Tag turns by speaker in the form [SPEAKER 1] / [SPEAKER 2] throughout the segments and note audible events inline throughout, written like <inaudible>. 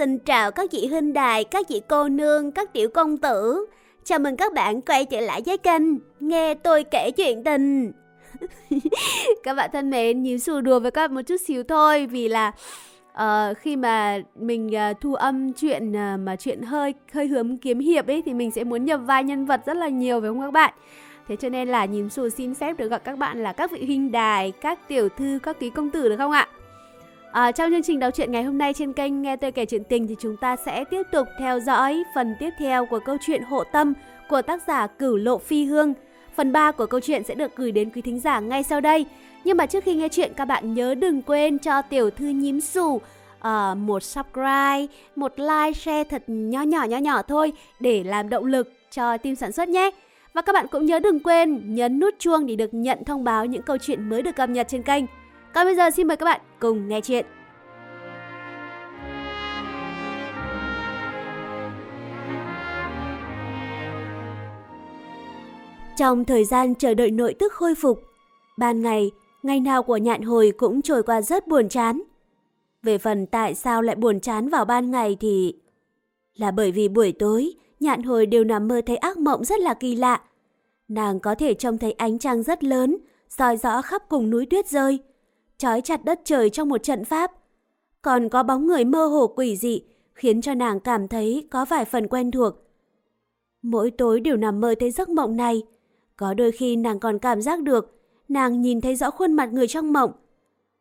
[SPEAKER 1] Xin chào các vị huynh đài, các vị cô nương, các tiểu công tử. Chào mừng các bạn quay trở lại với kênh Nghe tôi kể chuyện tình. <laughs> các bạn thân mến, nhìn xù đùa với các bạn một chút xíu thôi vì là uh, khi mà mình uh, thu âm chuyện uh, mà chuyện hơi hơi hướng kiếm hiệp ấy thì mình sẽ muốn nhập vai nhân vật rất là nhiều phải không các bạn? Thế cho nên là nhím xù xin phép được gọi các bạn là các vị huynh đài, các tiểu thư, các ký công tử được không ạ? À, trong chương trình đọc truyện ngày hôm nay trên kênh Nghe tôi kể chuyện tình thì chúng ta sẽ tiếp tục theo dõi phần tiếp theo của câu chuyện Hộ Tâm của tác giả Cửu Lộ Phi Hương. Phần 3 của câu chuyện sẽ được gửi đến quý thính giả ngay sau đây. Nhưng mà trước khi nghe chuyện các bạn nhớ đừng quên cho tiểu thư nhím xù uh, một subscribe, một like, share thật nhỏ nhỏ nhỏ nhỏ thôi để làm động lực cho team sản xuất nhé. Và các bạn cũng nhớ đừng quên nhấn nút chuông để được nhận thông báo những câu chuyện mới được cập nhật trên kênh. Còn bây giờ xin mời các bạn cùng nghe chuyện. Trong thời gian chờ đợi nội tức khôi phục, ban ngày, ngày nào của nhạn hồi cũng trôi qua rất buồn chán. Về phần tại sao lại buồn chán vào ban ngày thì... Là bởi vì buổi tối, nhạn hồi đều nằm mơ thấy ác mộng rất là kỳ lạ. Nàng có thể trông thấy ánh trăng rất lớn, soi rõ khắp cùng núi tuyết rơi trói chặt đất trời trong một trận pháp. Còn có bóng người mơ hồ quỷ dị, khiến cho nàng cảm thấy có vài phần quen thuộc. Mỗi tối đều nằm mơ thấy giấc mộng này. Có đôi khi nàng còn cảm giác được, nàng nhìn thấy rõ khuôn mặt người trong mộng.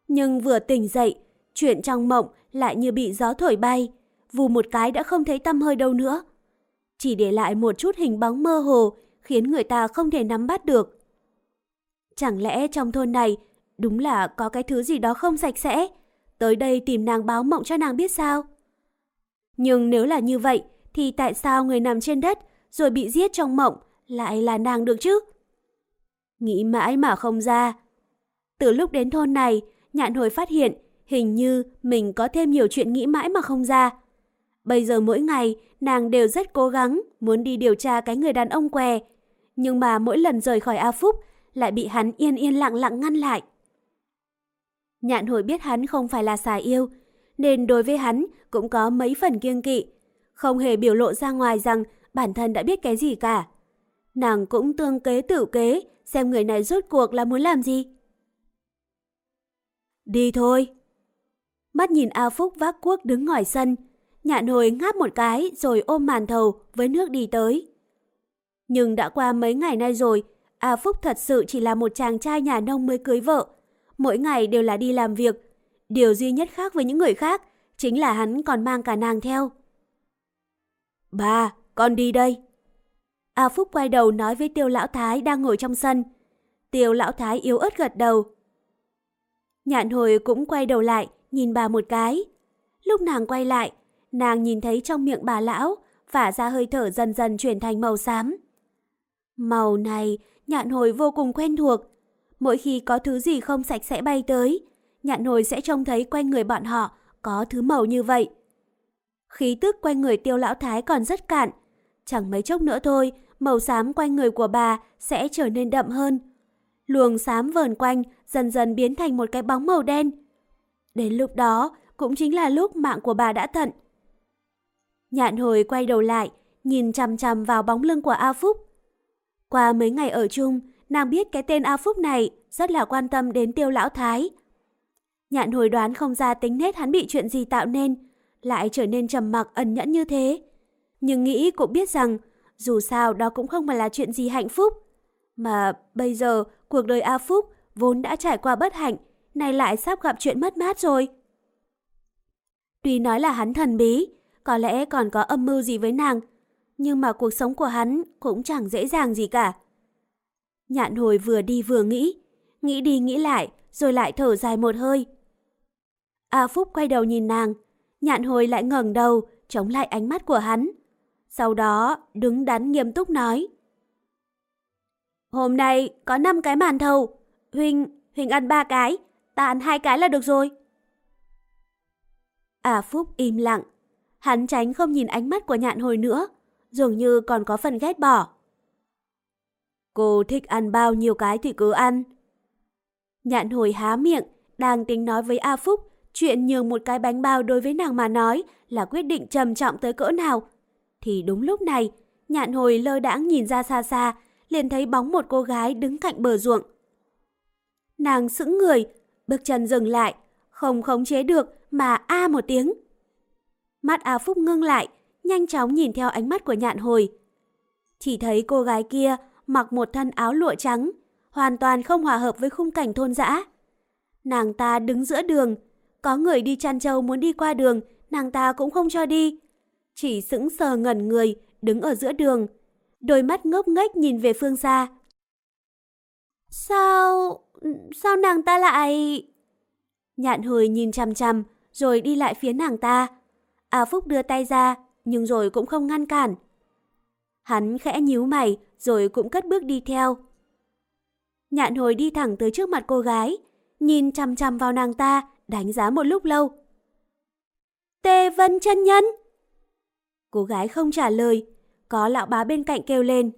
[SPEAKER 1] Nhưng vừa tỉnh dậy, chuyện trong mộng lại như bị gió thổi bay, vù một cái đã không thấy tâm hơi đâu nữa. Chỉ để lại một chút hình bóng mơ hồ, khiến người ta không thể nắm bắt được. Chẳng lẽ trong thôn này Đúng là có cái thứ gì đó không sạch sẽ. Tới đây tìm nàng báo mộng cho nàng biết sao. Nhưng nếu là như vậy, thì tại sao người nằm trên đất rồi bị giết trong mộng lại là nàng được chứ? Nghĩ mãi mà không ra. Từ lúc đến thôn này, nhạn hồi phát hiện hình như mình có thêm nhiều chuyện nghĩ mãi mà không ra. Bây giờ mỗi ngày, nàng đều rất cố gắng muốn đi điều tra cái người đàn ông què. Nhưng mà mỗi lần rời khỏi A Phúc lại bị hắn yên yên lặng lặng ngăn lại. Nhạn hồi biết hắn không phải là xà yêu, nên đối với hắn cũng có mấy phần kiêng kỵ, không hề biểu lộ ra ngoài rằng bản thân đã biết cái gì cả. Nàng cũng tương kế tự kế, xem người này rốt cuộc là muốn làm gì. Đi thôi. Mắt nhìn A Phúc vác cuốc đứng ngoài sân, nhạn hồi ngáp một cái rồi ôm màn thầu với nước đi tới. Nhưng đã qua mấy ngày nay rồi, A Phúc thật sự chỉ là một chàng trai nhà nông mới cưới vợ, mỗi ngày đều là đi làm việc. Điều duy nhất khác với những người khác chính là hắn còn mang cả nàng theo. Bà, con đi đây. A Phúc quay đầu nói với tiêu lão thái đang ngồi trong sân. Tiêu lão thái yếu ớt gật đầu. Nhạn hồi cũng quay đầu lại, nhìn bà một cái. Lúc nàng quay lại, nàng nhìn thấy trong miệng bà lão, phả ra hơi thở dần dần chuyển thành màu xám. Màu này, nhạn hồi vô cùng quen thuộc, Mỗi khi có thứ gì không sạch sẽ bay tới, nhạn hồi sẽ trông thấy quanh người bọn họ có thứ màu như vậy. Khí tức quanh người tiêu lão thái còn rất cạn. Chẳng mấy chốc nữa thôi, màu xám quanh người của bà sẽ trở nên đậm hơn. Luồng xám vờn quanh dần dần biến thành một cái bóng màu đen. Đến lúc đó cũng chính là lúc mạng của bà đã thận. Nhạn hồi quay đầu lại, nhìn chằm chằm vào bóng lưng của A Phúc. Qua mấy ngày ở chung, nàng biết cái tên A Phúc này rất là quan tâm đến tiêu lão thái. Nhạn hồi đoán không ra tính nết hắn bị chuyện gì tạo nên, lại trở nên trầm mặc ẩn nhẫn như thế. Nhưng nghĩ cũng biết rằng, dù sao đó cũng không phải là chuyện gì hạnh phúc. Mà bây giờ, cuộc đời A Phúc vốn đã trải qua bất hạnh, nay lại sắp gặp chuyện mất mát rồi. Tuy nói là hắn thần bí, có lẽ còn có âm mưu gì với nàng, nhưng mà cuộc sống của hắn cũng chẳng dễ dàng gì cả. Nhạn hồi vừa đi vừa nghĩ, nghĩ đi nghĩ lại, rồi lại thở dài một hơi. A Phúc quay đầu nhìn nàng, nhạn hồi lại ngẩng đầu, chống lại ánh mắt của hắn. Sau đó, đứng đắn nghiêm túc nói. Hôm nay có 5 cái màn thầu, Huynh, Huynh ăn ba cái, ta ăn hai cái là được rồi. A Phúc im lặng, hắn tránh không nhìn ánh mắt của nhạn hồi nữa, dường như còn có phần ghét bỏ. Cô thích ăn bao nhiêu cái thì cứ ăn. Nhạn hồi há miệng, đang tính nói với A Phúc, chuyện nhường một cái bánh bao đối với nàng mà nói là quyết định trầm trọng tới cỡ nào. Thì đúng lúc này, nhạn hồi lơ đãng nhìn ra xa xa, liền thấy bóng một cô gái đứng cạnh bờ ruộng. Nàng sững người, bước chân dừng lại, không khống chế được mà a một tiếng. Mắt A Phúc ngưng lại, nhanh chóng nhìn theo ánh mắt của nhạn hồi. Chỉ thấy cô gái kia mặc một thân áo lụa trắng, hoàn toàn không hòa hợp với khung cảnh thôn dã. Nàng ta đứng giữa đường, có người đi chăn trâu muốn đi qua đường, nàng ta cũng không cho đi. Chỉ sững sờ ngẩn người, đứng ở giữa đường, đôi mắt ngốc nghếch nhìn về phương xa. Sao... sao nàng ta lại... Nhạn hồi nhìn chằm chằm, rồi đi lại phía nàng ta. A Phúc đưa tay ra, nhưng rồi cũng không ngăn cản. Hắn khẽ nhíu mày, rồi cũng cất bước đi theo. Nhạn hồi đi thẳng tới trước mặt cô gái, nhìn chằm chằm vào nàng ta, đánh giá một lúc lâu. Tê Vân chân nhân! Cô gái không trả lời, có lão bá bên cạnh kêu lên.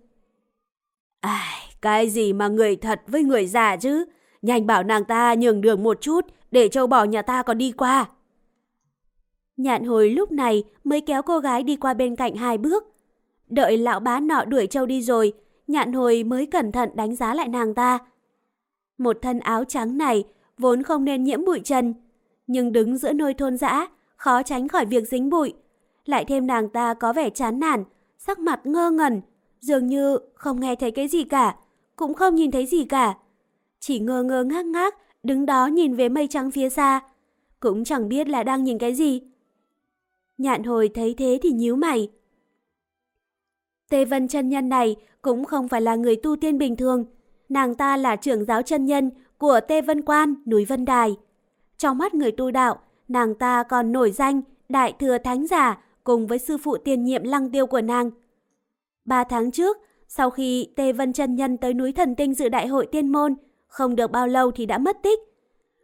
[SPEAKER 1] Ai, cái gì mà người thật với người giả chứ? Nhanh bảo nàng ta nhường đường một chút, để châu bò nhà ta còn đi qua. Nhạn hồi lúc này mới kéo cô gái đi qua bên cạnh hai bước. Đợi lão bá nọ đuổi châu đi rồi, nhạn hồi mới cẩn thận đánh giá lại nàng ta. Một thân áo trắng này vốn không nên nhiễm bụi trần, nhưng đứng giữa nơi thôn dã, khó tránh khỏi việc dính bụi. Lại thêm nàng ta có vẻ chán nản, sắc mặt ngơ ngẩn, dường như không nghe thấy cái gì cả, cũng không nhìn thấy gì cả. Chỉ ngơ ngơ ngác ngác, đứng đó nhìn về mây trắng phía xa, cũng chẳng biết là đang nhìn cái gì. Nhạn hồi thấy thế thì nhíu mày. Tê Vân chân nhân này cũng không phải là người tu tiên bình thường, nàng ta là trưởng giáo chân nhân của Tê Vân Quan, núi Vân Đài. Trong mắt người tu đạo, nàng ta còn nổi danh Đại Thừa Thánh Giả cùng với sư phụ tiền nhiệm lăng tiêu của nàng. Ba tháng trước, sau khi Tê Vân chân Nhân tới núi Thần Tinh dự đại hội tiên môn, không được bao lâu thì đã mất tích.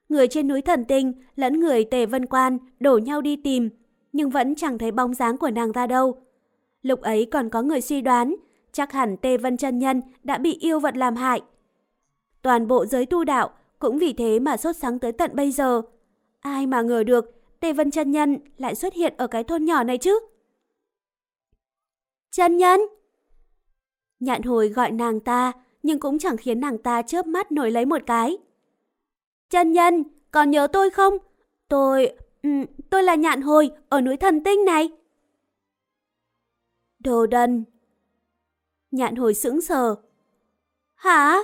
[SPEAKER 1] Người trên núi Thần Tinh lẫn người Tề Vân Quan đổ nhau đi tìm, nhưng vẫn chẳng thấy bóng dáng của nàng ta đâu. Lúc ấy còn có người suy đoán, chắc hẳn Tê Vân chân Nhân đã bị yêu vật làm hại. Toàn bộ giới tu đạo cũng vì thế mà sốt sáng tới tận bây giờ. Ai mà ngờ được Tề Vân chân Nhân lại xuất hiện ở cái thôn nhỏ này chứ? Chân Nhân! Nhạn hồi gọi nàng ta, nhưng cũng chẳng khiến nàng ta chớp mắt nổi lấy một cái. Chân Nhân, còn nhớ tôi không? Tôi... Ừ, tôi là nhạn hồi ở núi thần tinh này. Đồ đần! Nhạn hồi sững sờ. Hả?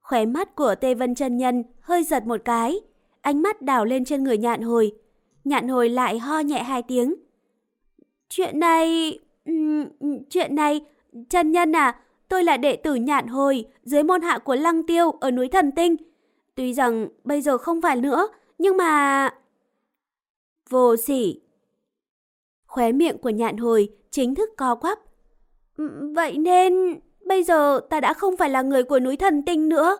[SPEAKER 1] Khóe mắt của Tê Vân chân Nhân hơi giật một cái, ánh mắt đảo lên trên người nhạn hồi. Nhạn hồi lại ho nhẹ hai tiếng. Chuyện này... chuyện này... chân Nhân à, tôi là đệ tử nhạn hồi dưới môn hạ của Lăng Tiêu ở núi Thần Tinh. Tuy rằng bây giờ không phải nữa, nhưng mà... Vô sỉ. Khóe miệng của nhạn hồi chính thức co quắp. Ừ, vậy nên bây giờ ta đã không phải là người của núi thần tinh nữa.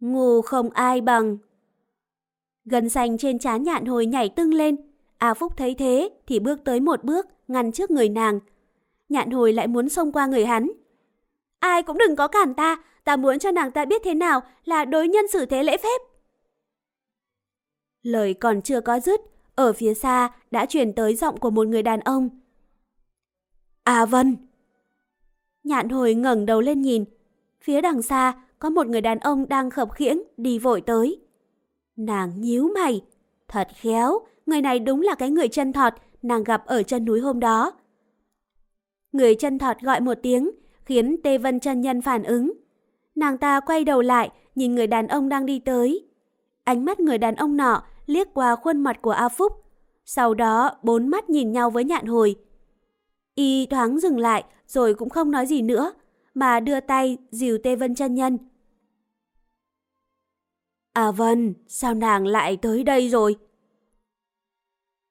[SPEAKER 1] Ngu không ai bằng. gần xanh trên trán nhạn hồi nhảy tưng lên. A Phúc thấy thế thì bước tới một bước, ngăn trước người nàng. Nhạn hồi lại muốn xông qua người hắn. Ai cũng đừng có cản ta, ta muốn cho nàng ta biết thế nào là đối nhân xử thế lễ phép. Lời còn chưa có dứt, ở phía xa đã truyền tới giọng của một người đàn ông. À Vân! Nhạn hồi ngẩng đầu lên nhìn. Phía đằng xa có một người đàn ông đang khập khiễng đi vội tới. Nàng nhíu mày. Thật khéo, người này đúng là cái người chân thọt nàng gặp ở chân núi hôm đó. Người chân thọt gọi một tiếng, khiến Tê Vân chân nhân phản ứng. Nàng ta quay đầu lại, nhìn người đàn ông đang đi tới. Ánh mắt người đàn ông nọ liếc qua khuôn mặt của A Phúc. Sau đó, bốn mắt nhìn nhau với nhạn hồi. Y thoáng dừng lại, rồi cũng không nói gì nữa, mà đưa tay dìu Tê Vân chân nhân. À Vân, sao nàng lại tới đây rồi?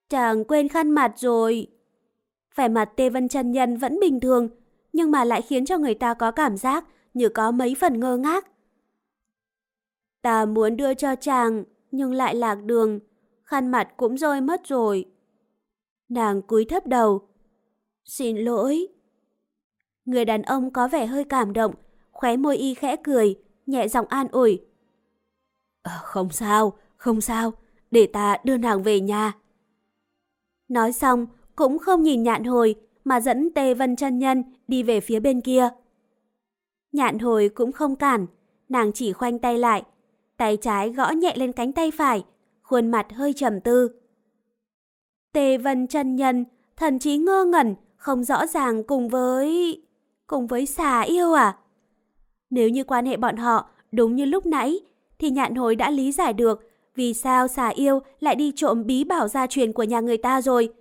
[SPEAKER 1] Chàng quên khăn mặt rồi. Vẻ mặt Tê Vân chân nhân vẫn bình thường, nhưng mà lại khiến cho người ta có cảm giác như có mấy phần ngơ ngác. Ta muốn đưa cho chàng, nhưng lại lạc đường, khăn mặt cũng rơi mất rồi. Nàng cúi thấp đầu. Xin lỗi. Người đàn ông có vẻ hơi cảm động, khóe môi y khẽ cười, nhẹ giọng an ủi. À, không sao, không sao, để ta đưa nàng về nhà. Nói xong, cũng không nhìn nhạn hồi, mà dẫn Tê Vân chân Nhân đi về phía bên kia. Nhạn hồi cũng không cản, nàng chỉ khoanh tay lại, tay trái gõ nhẹ lên cánh tay phải, khuôn mặt hơi trầm tư. Tề Vân chân Nhân, thần trí ngơ ngẩn, không rõ ràng cùng với... cùng với xà yêu à? Nếu như quan hệ bọn họ đúng như lúc nãy, thì nhạn hồi đã lý giải được vì sao xà yêu lại đi trộm bí bảo gia truyền của nhà người ta rồi.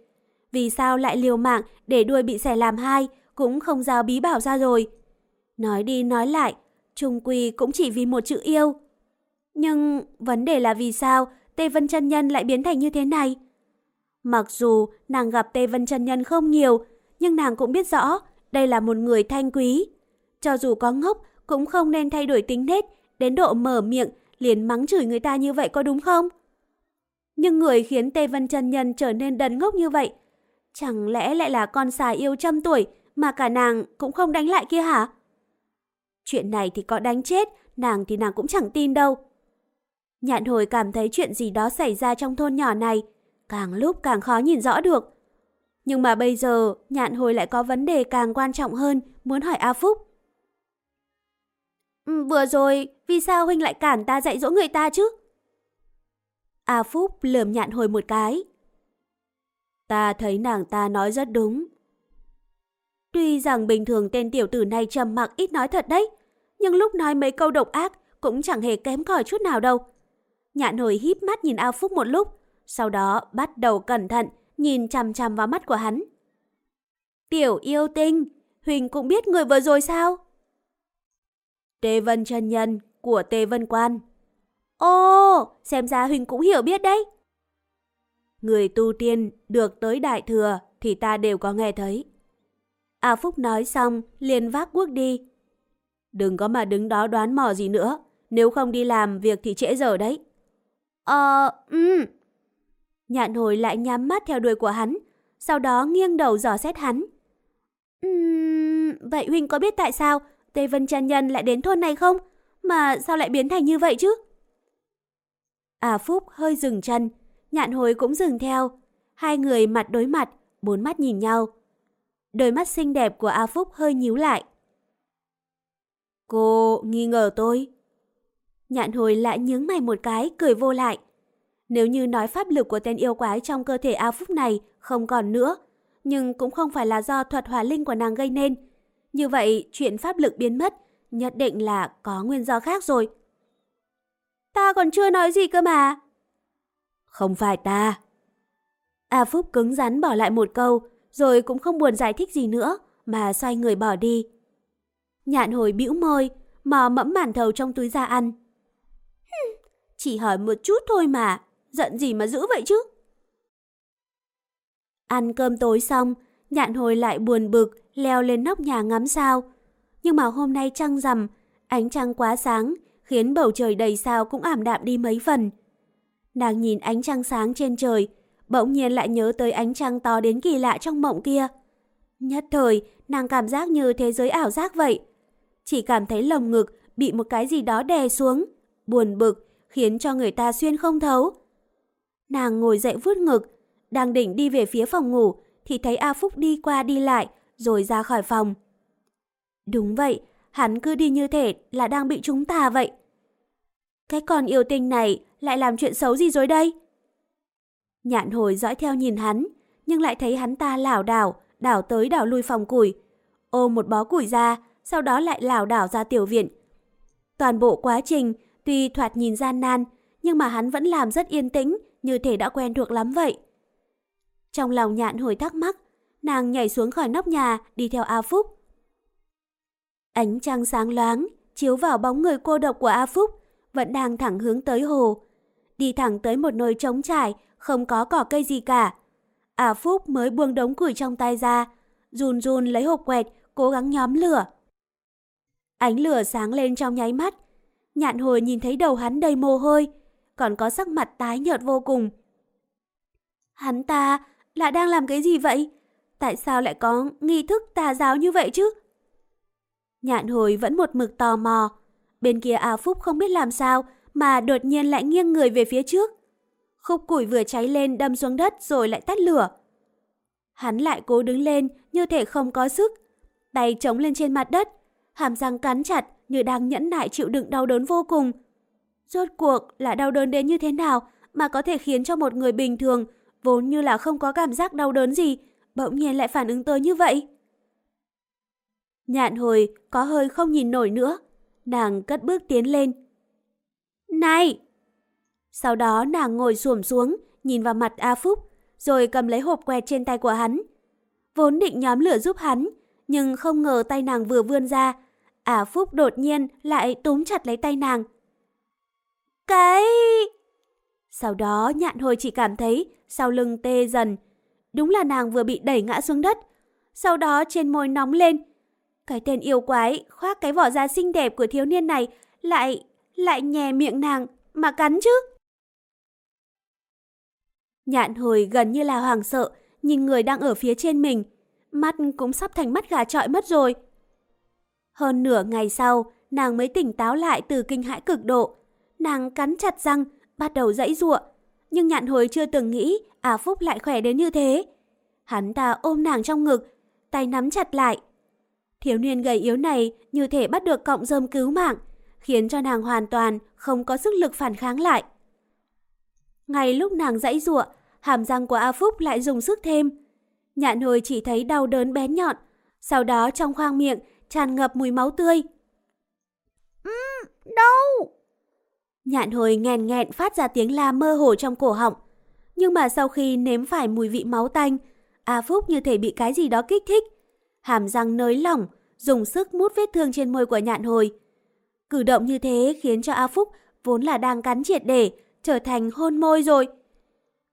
[SPEAKER 1] Vì sao lại liều mạng để đuôi bị xẻ làm hai, cũng không giao bí bảo ra rồi. Nói đi nói lại, trung quy cũng chỉ vì một chữ yêu. Nhưng vấn đề là vì sao Tê Vân chân Nhân lại biến thành như thế này? Mặc dù nàng gặp Tê Vân chân Nhân không nhiều, nhưng nàng cũng biết rõ đây là một người thanh quý. Cho dù có ngốc, cũng không nên thay đổi tính nết, đến độ mở miệng liền mắng chửi người ta như vậy có đúng không? Nhưng người khiến Tê Vân chân Nhân trở nên đần ngốc như vậy, chẳng lẽ lại là con xà yêu trăm tuổi mà cả nàng cũng không đánh lại kia hả? Chuyện này thì có đánh chết, nàng thì nàng cũng chẳng tin đâu. Nhạn hồi cảm thấy chuyện gì đó xảy ra trong thôn nhỏ này, càng lúc càng khó nhìn rõ được. Nhưng mà bây giờ, nhạn hồi lại có vấn đề càng quan trọng hơn, muốn hỏi A Phúc. Ừ, vừa rồi, vì sao Huynh lại cản ta dạy dỗ người ta chứ? A Phúc lườm nhạn hồi một cái. Ta thấy nàng ta nói rất đúng. Tuy rằng bình thường tên tiểu tử này trầm mặc ít nói thật đấy, nhưng lúc nói mấy câu độc ác cũng chẳng hề kém cỏi chút nào đâu. Nhạn hồi híp mắt nhìn A Phúc một lúc, sau đó bắt đầu cẩn thận nhìn chằm chằm vào mắt của hắn. Tiểu yêu tinh, Huỳnh cũng biết người vừa rồi sao? Tê Vân chân nhân của Tê Vân Quan. Ô, xem ra Huỳnh cũng hiểu biết đấy. Người tu tiên được tới đại thừa thì ta đều có nghe thấy. A Phúc nói xong, liền vác quốc đi. Đừng có mà đứng đó đoán mò gì nữa, nếu không đi làm việc thì trễ giờ đấy. Ờ, ừ. Nhạn hồi lại nhắm mắt theo đuôi của hắn, sau đó nghiêng đầu dò xét hắn. Ừm, vậy Huynh có biết tại sao Tây Vân Chân Nhân lại đến thôn này không? Mà sao lại biến thành như vậy chứ? À Phúc hơi dừng chân, nhạn hồi cũng dừng theo. Hai người mặt đối mặt, bốn mắt nhìn nhau. Đôi mắt xinh đẹp của A Phúc hơi nhíu lại. Cô nghi ngờ tôi. Nhạn hồi lại nhướng mày một cái, cười vô lại. Nếu như nói pháp lực của tên yêu quái trong cơ thể A Phúc này không còn nữa, nhưng cũng không phải là do thuật hòa linh của nàng gây nên. Như vậy, chuyện pháp lực biến mất nhất định là có nguyên do khác rồi. Ta còn chưa nói gì cơ mà. Không phải ta. A Phúc cứng rắn bỏ lại một câu, rồi cũng không buồn giải thích gì nữa, mà xoay người bỏ đi. Nhạn hồi bĩu môi, mò mẫm màn thầu trong túi ra ăn. Chỉ hỏi một chút thôi mà, giận gì mà giữ vậy chứ? Ăn cơm tối xong, nhạn hồi lại buồn bực, leo lên nóc nhà ngắm sao. Nhưng mà hôm nay trăng rằm, ánh trăng quá sáng, khiến bầu trời đầy sao cũng ảm đạm đi mấy phần. Nàng nhìn ánh trăng sáng trên trời, bỗng nhiên lại nhớ tới ánh trăng to đến kỳ lạ trong mộng kia. Nhất thời, nàng cảm giác như thế giới ảo giác vậy. Chỉ cảm thấy lồng ngực bị một cái gì đó đè xuống, buồn bực, khiến cho người ta xuyên không thấu. Nàng ngồi dậy vuốt ngực, đang định đi về phía phòng ngủ, thì thấy A Phúc đi qua đi lại, rồi ra khỏi phòng. Đúng vậy, hắn cứ đi như thể là đang bị chúng ta vậy. Cái con yêu tinh này lại làm chuyện xấu gì rồi đây? Nhạn hồi dõi theo nhìn hắn, nhưng lại thấy hắn ta lảo đảo, đảo tới đảo lui phòng củi, ôm một bó củi ra, sau đó lại lảo đảo ra tiểu viện. Toàn bộ quá trình, tuy thoạt nhìn gian nan, nhưng mà hắn vẫn làm rất yên tĩnh, như thể đã quen thuộc lắm vậy. Trong lòng nhạn hồi thắc mắc, nàng nhảy xuống khỏi nóc nhà, đi theo A Phúc. Ánh trăng sáng loáng, chiếu vào bóng người cô độc của A Phúc, vẫn đang thẳng hướng tới hồ. Đi thẳng tới một nơi trống trải, không có cỏ cây gì cả. A Phúc mới buông đống củi trong tay ra, run run lấy hộp quẹt, cố gắng nhóm lửa. Ánh lửa sáng lên trong nháy mắt. Nhạn hồi nhìn thấy đầu hắn đầy mồ hôi, còn có sắc mặt tái nhợt vô cùng. Hắn ta là đang làm cái gì vậy? Tại sao lại có nghi thức tà giáo như vậy chứ? Nhạn hồi vẫn một mực tò mò. Bên kia A Phúc không biết làm sao mà đột nhiên lại nghiêng người về phía trước. Khúc củi vừa cháy lên đâm xuống đất rồi lại tắt lửa. Hắn lại cố đứng lên như thể không có sức. Tay chống lên trên mặt đất, hàm răng cắn chặt như đang nhẫn nại chịu đựng đau đớn vô cùng. Rốt cuộc là đau đớn đến như thế nào mà có thể khiến cho một người bình thường, vốn như là không có cảm giác đau đớn gì, bỗng nhiên lại phản ứng tới như vậy? Nhạn hồi có hơi không nhìn nổi nữa, nàng cất bước tiến lên. Này! Sau đó nàng ngồi xổm xuống, nhìn vào mặt A Phúc, rồi cầm lấy hộp quẹt trên tay của hắn. Vốn định nhóm lửa giúp hắn, nhưng không ngờ tay nàng vừa vươn ra, À Phúc đột nhiên lại túm chặt lấy tay nàng. Cái... Sau đó nhạn hồi chỉ cảm thấy sau lưng tê dần. Đúng là nàng vừa bị đẩy ngã xuống đất. Sau đó trên môi nóng lên. Cái tên yêu quái khoác cái vỏ da xinh đẹp của thiếu niên này lại, lại nhè miệng nàng mà cắn chứ. Nhạn hồi gần như là hoàng sợ, nhìn người đang ở phía trên mình. Mắt cũng sắp thành mắt gà trọi mất rồi. Hơn nửa ngày sau, nàng mới tỉnh táo lại từ kinh hãi cực độ. Nàng cắn chặt răng, bắt đầu dãy giụa. Nhưng nhạn hồi chưa từng nghĩ à Phúc lại khỏe đến như thế. Hắn ta ôm nàng trong ngực, tay nắm chặt lại. Thiếu niên gầy yếu này như thể bắt được cọng rơm cứu mạng, khiến cho nàng hoàn toàn không có sức lực phản kháng lại. Ngay lúc nàng dãy giụa, hàm răng của A Phúc lại dùng sức thêm. Nhạn hồi chỉ thấy đau đớn bén nhọn, sau đó trong khoang miệng tràn ngập mùi máu tươi.
[SPEAKER 2] Uhm, đau!
[SPEAKER 1] Nhạn hồi nghèn nghẹn phát ra tiếng la mơ hồ trong cổ họng. Nhưng mà sau khi nếm phải mùi vị máu tanh, A Phúc như thể bị cái gì đó kích thích. Hàm răng nới lỏng, dùng sức mút vết thương trên môi của nhạn hồi. Cử động như thế khiến cho A Phúc vốn là đang cắn triệt để, trở thành hôn môi rồi.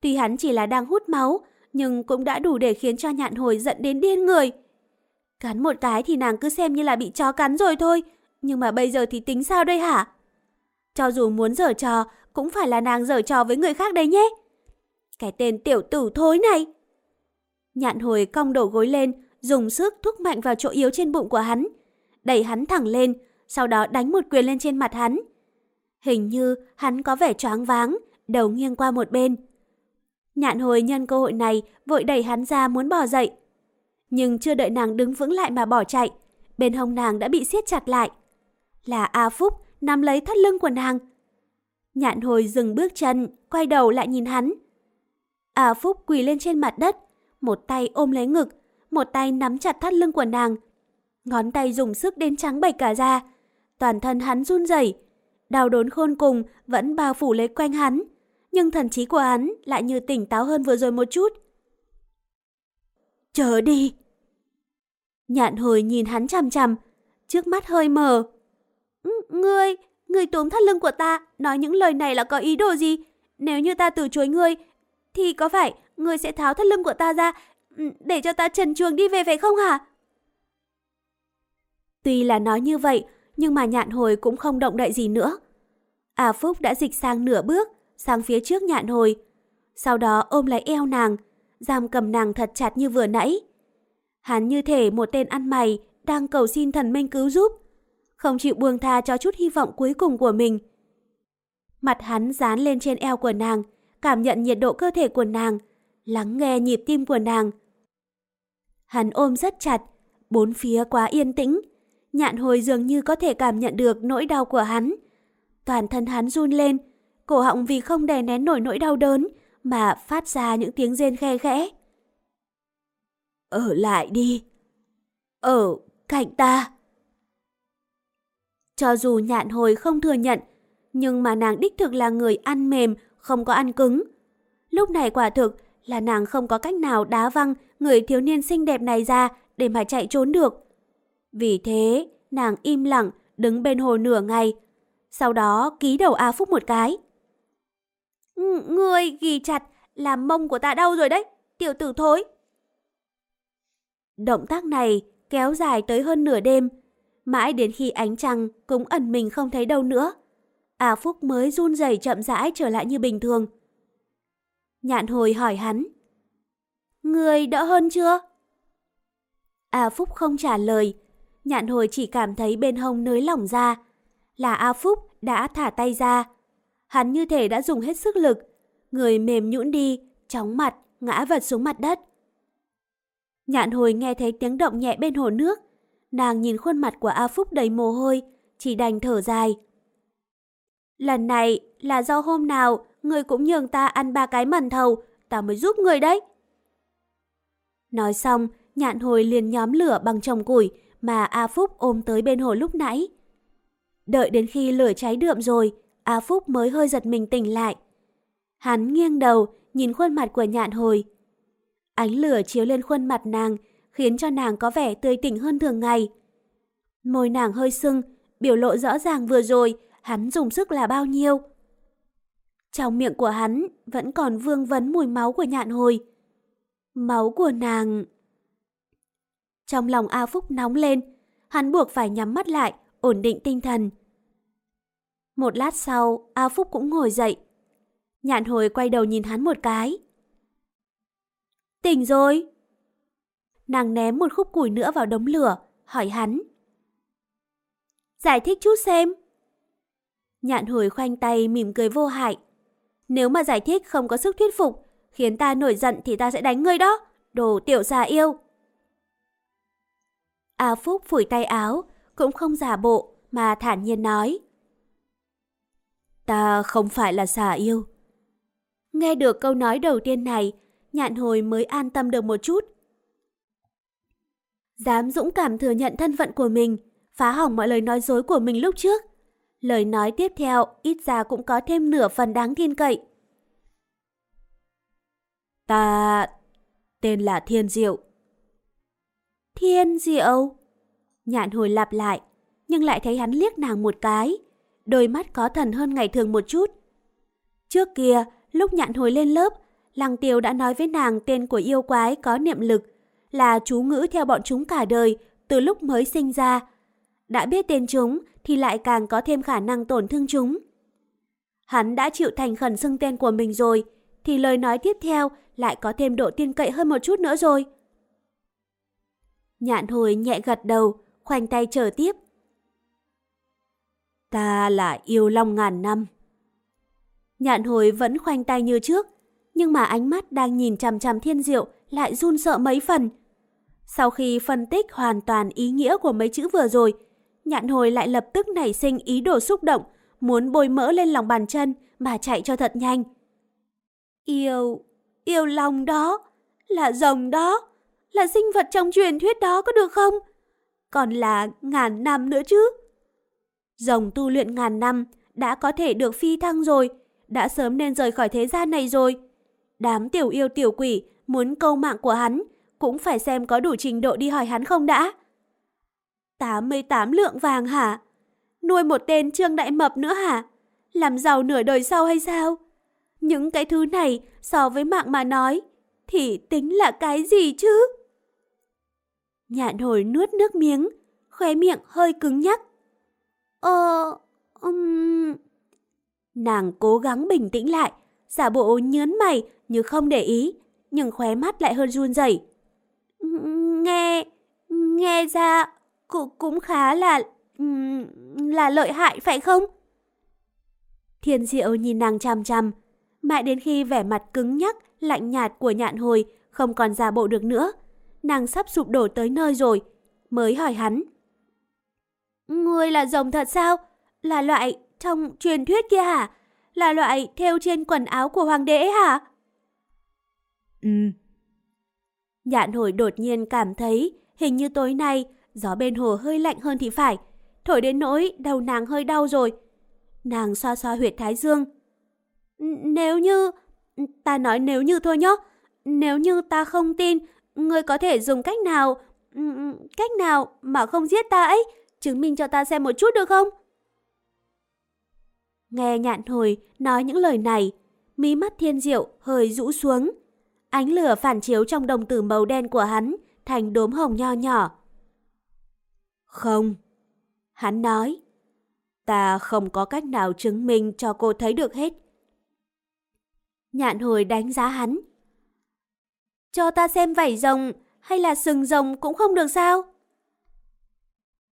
[SPEAKER 1] Tuy hắn chỉ là đang hút máu, nhưng cũng đã đủ để khiến cho nhạn hồi giận đến điên người. Cắn một cái thì nàng cứ xem như là bị chó cắn rồi thôi, nhưng mà bây giờ thì tính sao đây hả? Cho dù muốn giở trò, cũng phải là nàng giở trò với người khác đấy nhé. Cái tên tiểu tử thối này. Nhạn hồi cong đầu gối lên, dùng sức thúc mạnh vào chỗ yếu trên bụng của hắn. Đẩy hắn thẳng lên, sau đó đánh một quyền lên trên mặt hắn. Hình như hắn có vẻ choáng váng, đầu nghiêng qua một bên. Nhạn hồi nhân cơ hội này vội đẩy hắn ra muốn bò dậy. Nhưng chưa đợi nàng đứng vững lại mà bỏ chạy, bên hông nàng đã bị siết chặt lại. Là A Phúc nắm lấy thắt lưng của nàng. Nhạn hồi dừng bước chân, quay đầu lại nhìn hắn. A Phúc quỳ lên trên mặt đất, một tay ôm lấy ngực, một tay nắm chặt thắt lưng của nàng. Ngón tay dùng sức đến trắng bệch cả da. Toàn thân hắn run rẩy, đau đớn khôn cùng vẫn bao phủ lấy quanh hắn, nhưng thần trí của hắn lại như tỉnh táo hơn vừa rồi một chút. Chờ đi! Nhạn hồi nhìn hắn chằm chằm, trước mắt hơi mờ. Ngươi, ngươi túm thắt lưng của ta, nói những lời này là có ý đồ gì? Nếu như ta từ chối ngươi, thì có phải ngươi sẽ tháo thắt lưng của ta ra ừ, để cho ta trần chuồng đi về phải không hả? Tuy là nói như vậy, nhưng mà nhạn hồi cũng không động đậy gì nữa. À Phúc đã dịch sang nửa bước, sang phía trước nhạn hồi. Sau đó ôm lấy eo nàng, giam cầm nàng thật chặt như vừa nãy. Hắn như thể một tên ăn mày đang cầu xin thần minh cứu giúp, không chịu buông tha cho chút hy vọng cuối cùng của mình. Mặt hắn dán lên trên eo của nàng, cảm nhận nhiệt độ cơ thể của nàng, lắng nghe nhịp tim của nàng. Hắn ôm rất chặt, bốn phía quá yên tĩnh, nhạn hồi dường như có thể cảm nhận được nỗi đau của hắn. Toàn thân hắn run lên, cổ họng vì không đè nén nổi nỗi đau đớn mà phát ra những tiếng rên khe khẽ. Ở lại đi. Ở cạnh ta. Cho dù nhạn hồi không thừa nhận, nhưng mà nàng đích thực là người ăn mềm, không có ăn cứng. Lúc này quả thực là nàng không có cách nào đá văng người thiếu niên xinh đẹp này ra để mà chạy trốn được. Vì thế, nàng im lặng đứng bên hồ nửa ngày, sau đó ký đầu A Phúc một cái. Người ghi chặt làm mông của ta đau rồi đấy, tiểu tử thối. Động tác này kéo dài tới hơn nửa đêm, mãi đến khi ánh trăng cũng ẩn mình không thấy đâu nữa. A Phúc mới run rẩy chậm rãi trở lại như bình thường. Nhạn hồi hỏi hắn. Người đỡ hơn chưa? A Phúc không trả lời. Nhạn hồi chỉ cảm thấy bên hông nới lỏng ra. Là A Phúc đã thả tay ra. Hắn như thể đã dùng hết sức lực. Người mềm nhũn đi, chóng mặt, ngã vật xuống mặt đất. Nhạn hồi nghe thấy tiếng động nhẹ bên hồ nước. Nàng nhìn khuôn mặt của A Phúc đầy mồ hôi, chỉ đành thở dài. Lần này là do hôm nào người cũng nhường ta ăn ba cái mần thầu, ta mới giúp người đấy. Nói xong, nhạn hồi liền nhóm lửa bằng chồng củi mà A Phúc ôm tới bên hồ lúc nãy. Đợi đến khi lửa cháy đượm rồi, A Phúc mới hơi giật mình tỉnh lại. Hắn nghiêng đầu, nhìn khuôn mặt của nhạn hồi. Ánh lửa chiếu lên khuôn mặt nàng, khiến cho nàng có vẻ tươi tỉnh hơn thường ngày. Môi nàng hơi sưng, biểu lộ rõ ràng vừa rồi, hắn dùng sức là bao nhiêu. Trong miệng của hắn vẫn còn vương vấn mùi máu của nhạn hồi. Máu của nàng... Trong lòng A Phúc nóng lên, hắn buộc phải nhắm mắt lại, ổn định tinh thần. Một lát sau, A Phúc cũng ngồi dậy. Nhạn hồi quay đầu nhìn hắn một cái. Tỉnh rồi. Nàng ném một khúc củi nữa vào đống lửa, hỏi hắn. Giải thích chút xem. Nhạn hồi khoanh tay mỉm cười vô hại. Nếu mà giải thích không có sức thuyết phục, khiến ta nổi giận thì ta sẽ đánh ngươi đó, đồ tiểu già yêu. A Phúc phủi tay áo, cũng không giả bộ, mà thản nhiên nói. Ta không phải là xà yêu. Nghe được câu nói đầu tiên này, nhạn hồi mới an tâm được một chút. Dám dũng cảm thừa nhận thân phận của mình, phá hỏng mọi lời nói dối của mình lúc trước. Lời nói tiếp theo ít ra cũng có thêm nửa phần đáng tin cậy. Ta... tên là Thiên Diệu. Thiên Diệu? Nhạn hồi lặp lại, nhưng lại thấy hắn liếc nàng một cái. Đôi mắt có thần hơn ngày thường một chút. Trước kia, lúc nhạn hồi lên lớp, Lăng Tiêu đã nói với nàng tên của yêu quái có niệm lực, là chú ngữ theo bọn chúng cả đời, từ lúc mới sinh ra. Đã biết tên chúng thì lại càng có thêm khả năng tổn thương chúng. Hắn đã chịu thành khẩn xưng tên của mình rồi, thì lời nói tiếp theo lại có thêm độ tin cậy hơn một chút nữa rồi. Nhạn hồi nhẹ gật đầu, khoanh tay chờ tiếp. Ta là yêu long ngàn năm. Nhạn hồi vẫn khoanh tay như trước, nhưng mà ánh mắt đang nhìn chằm chằm thiên diệu lại run sợ mấy phần. Sau khi phân tích hoàn toàn ý nghĩa của mấy chữ vừa rồi, nhạn hồi lại lập tức nảy sinh ý đồ xúc động, muốn bôi mỡ lên lòng bàn chân mà chạy cho thật nhanh. Yêu, yêu lòng đó, là rồng đó, là sinh vật trong truyền thuyết đó có được không? Còn là ngàn năm nữa chứ. Rồng tu luyện ngàn năm đã có thể được phi thăng rồi, đã sớm nên rời khỏi thế gian này rồi. Đám tiểu yêu tiểu quỷ muốn câu mạng của hắn cũng phải xem có đủ trình độ đi hỏi hắn không đã. 88 lượng vàng hả? Nuôi một tên Trương Đại Mập nữa hả? Làm giàu nửa đời sau hay sao? Những cái thứ này so với mạng mà nói thì tính là cái gì chứ? Nhạn hồi nuốt nước miếng, khóe miệng hơi cứng nhắc. Ờ, um... Nàng cố gắng bình tĩnh lại, giả bộ nhớn mày như không để ý, nhưng khóe mắt lại hơn run rẩy. Nghe, nghe ra cũng cũng khá là là lợi hại phải không? Thiên Diệu nhìn nàng chằm chằm, mãi đến khi vẻ mặt cứng nhắc, lạnh nhạt của nhạn hồi không còn giả bộ được nữa, nàng sắp sụp đổ tới nơi rồi, mới hỏi hắn. Ngươi là rồng thật sao? Là loại trong truyền thuyết kia hả? Là loại theo trên quần áo của hoàng đế hả? Ừ. Nhạn hồi đột nhiên cảm thấy hình như tối nay gió bên hồ hơi lạnh hơn thì phải. Thổi đến nỗi đầu nàng hơi đau rồi. Nàng xoa xoa huyệt thái dương. Nếu như... Ta nói nếu như thôi nhá. Nếu như ta không tin, ngươi có thể dùng cách nào... Cách nào mà không giết ta ấy, chứng minh cho ta xem một chút được không? Nghe nhạn hồi nói những lời này, mí mắt thiên diệu hơi rũ xuống. Ánh lửa phản chiếu trong đồng tử màu đen của hắn thành đốm hồng nho nhỏ. Không, hắn nói, ta không có cách nào chứng minh cho cô thấy được hết. Nhạn hồi đánh giá hắn. Cho ta xem vảy rồng hay là sừng rồng cũng không được sao?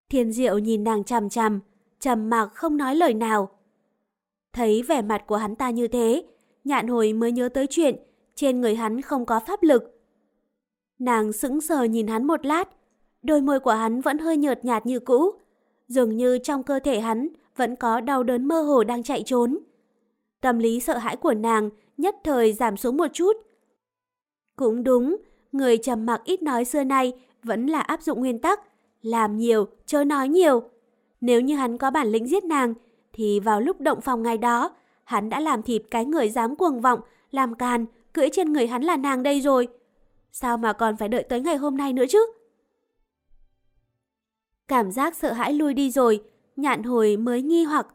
[SPEAKER 1] Thiên diệu nhìn nàng chằm chằm, trầm mặc không nói lời nào. Thấy vẻ mặt của hắn ta như thế, nhạn hồi mới nhớ tới chuyện trên người hắn không có pháp lực. Nàng sững sờ nhìn hắn một lát, đôi môi của hắn vẫn hơi nhợt nhạt như cũ, dường như trong cơ thể hắn vẫn có đau đớn mơ hồ đang chạy trốn. Tâm lý sợ hãi của nàng nhất thời giảm xuống một chút. Cũng đúng, người trầm mặc ít nói xưa nay vẫn là áp dụng nguyên tắc, làm nhiều, chớ nói nhiều. Nếu như hắn có bản lĩnh giết nàng, thì vào lúc động phòng ngày đó, hắn đã làm thịt cái người dám cuồng vọng, làm càn, cưỡi trên người hắn là nàng đây rồi. Sao mà còn phải đợi tới ngày hôm nay nữa chứ? Cảm giác sợ hãi lui đi rồi, nhạn hồi mới nghi hoặc.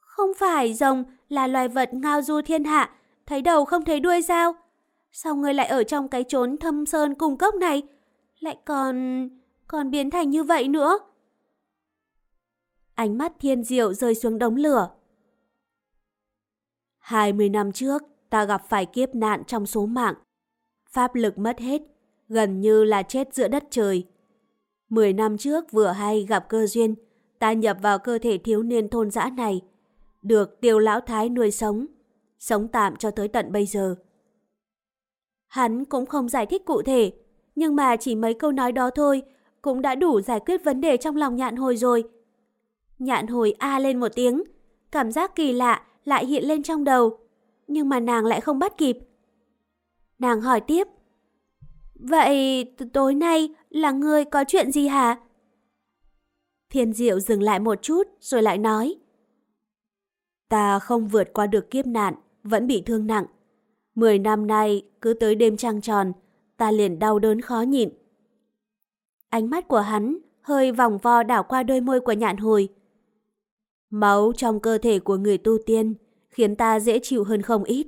[SPEAKER 1] Không phải rồng là loài vật ngao du thiên hạ, thấy đầu không thấy đuôi sao? Sao ngươi lại ở trong cái chốn thâm sơn cung cốc này? Lại còn... còn biến thành như vậy nữa? Ánh mắt thiên diệu rơi xuống đống lửa. 20 năm trước, ta gặp phải kiếp nạn trong số mạng. Pháp lực mất hết, gần như là chết giữa đất trời. 10 năm trước vừa hay gặp cơ duyên, ta nhập vào cơ thể thiếu niên thôn dã này, được tiêu lão thái nuôi sống, sống tạm cho tới tận bây giờ. Hắn cũng không giải thích cụ thể, nhưng mà chỉ mấy câu nói đó thôi cũng đã đủ giải quyết vấn đề trong lòng nhạn hồi rồi. Nhạn hồi a lên một tiếng, cảm giác kỳ lạ lại hiện lên trong đầu, nhưng mà nàng lại không bắt kịp. Nàng hỏi tiếp. Vậy tối nay là ngươi có chuyện gì hả? Thiên Diệu dừng lại một chút rồi lại nói. Ta không vượt qua được kiếp nạn, vẫn bị thương nặng. Mười năm nay, cứ tới đêm trăng tròn, ta liền đau đớn khó nhịn. Ánh mắt của hắn hơi vòng vo đảo qua đôi môi của nhạn hồi. Máu trong cơ thể của người tu tiên khiến ta dễ chịu hơn không ít.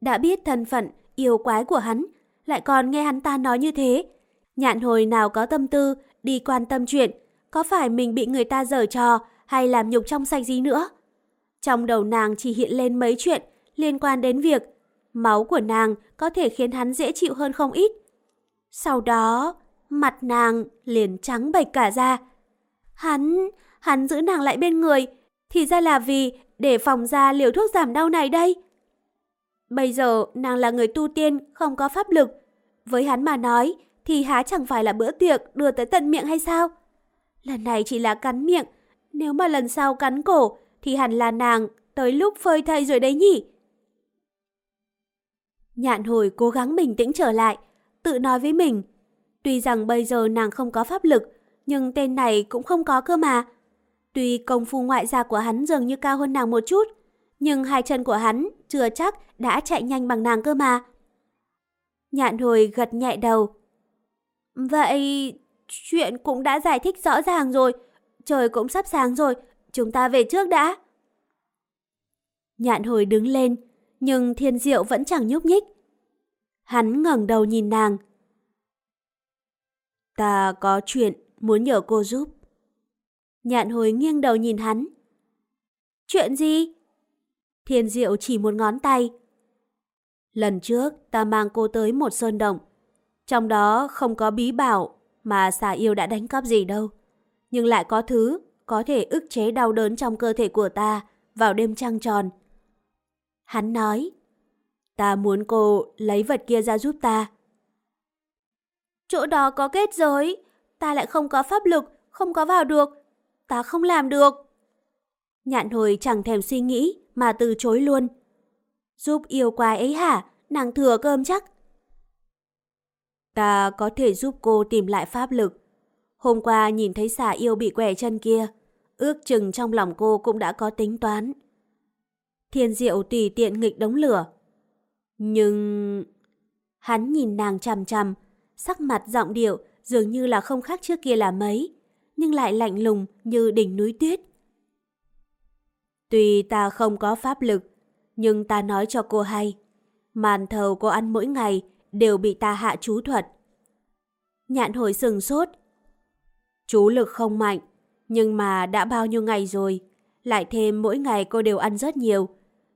[SPEAKER 1] Đã biết thân phận, yêu quái của hắn, lại còn nghe hắn ta nói như thế. Nhạn hồi nào có tâm tư đi quan tâm chuyện, có phải mình bị người ta dở trò hay làm nhục trong sạch gì nữa. Trong đầu nàng chỉ hiện lên mấy chuyện liên quan đến việc máu của nàng có thể khiến hắn dễ chịu hơn không ít. Sau đó, mặt nàng liền trắng bệch cả ra. Hắn, hắn giữ nàng lại bên người, thì ra là vì để phòng ra liều thuốc giảm đau này đây. Bây giờ nàng là người tu tiên, không có pháp lực. Với hắn mà nói, thì há chẳng phải là bữa tiệc đưa tới tận miệng hay sao? Lần này chỉ là cắn miệng, nếu mà lần sau cắn cổ thì hẳn là nàng tới lúc phơi thây rồi đấy nhỉ? Nhạn hồi cố gắng bình tĩnh trở lại, tự nói với mình. Tuy rằng bây giờ nàng không có pháp lực, nhưng tên này cũng không có cơ mà. Tuy công phu ngoại gia của hắn dường như cao hơn nàng một chút, nhưng hai chân của hắn chưa chắc đã chạy nhanh bằng nàng cơ mà. Nhạn hồi gật nhẹ đầu. Vậy chuyện cũng đã giải thích rõ ràng rồi, trời cũng sắp sáng rồi, chúng ta về trước đã. Nhạn hồi đứng lên, nhưng thiên diệu vẫn chẳng nhúc nhích. Hắn ngẩng đầu nhìn nàng. Ta có chuyện muốn nhờ cô giúp. Nhạn hồi nghiêng đầu nhìn hắn. Chuyện gì? Thiên diệu chỉ một ngón tay. Lần trước ta mang cô tới một sơn động. Trong đó không có bí bảo mà xà yêu đã đánh cắp gì đâu. Nhưng lại có thứ có thể ức chế đau đớn trong cơ thể của ta vào đêm trăng tròn. Hắn nói, ta muốn cô lấy vật kia ra giúp ta. Chỗ đó có kết giới, ta lại không có pháp lực, không có vào được, ta không làm được. Nhạn hồi chẳng thèm suy nghĩ mà từ chối luôn. Giúp yêu quái ấy hả, nàng thừa cơm chắc. Ta có thể giúp cô tìm lại pháp lực. Hôm qua nhìn thấy xà yêu bị quẻ chân kia, ước chừng trong lòng cô cũng đã có tính toán. Thiên diệu tùy tiện nghịch đống lửa. Nhưng... Hắn nhìn nàng chằm chằm, sắc mặt giọng điệu dường như là không khác trước kia là mấy, nhưng lại lạnh lùng như đỉnh núi tuyết. Tuy ta không có pháp lực, nhưng ta nói cho cô hay, màn thầu cô ăn mỗi ngày đều bị ta hạ chú thuật. Nhạn hồi sừng sốt. Chú lực không mạnh, nhưng mà đã bao nhiêu ngày rồi, lại thêm mỗi ngày cô đều ăn rất nhiều,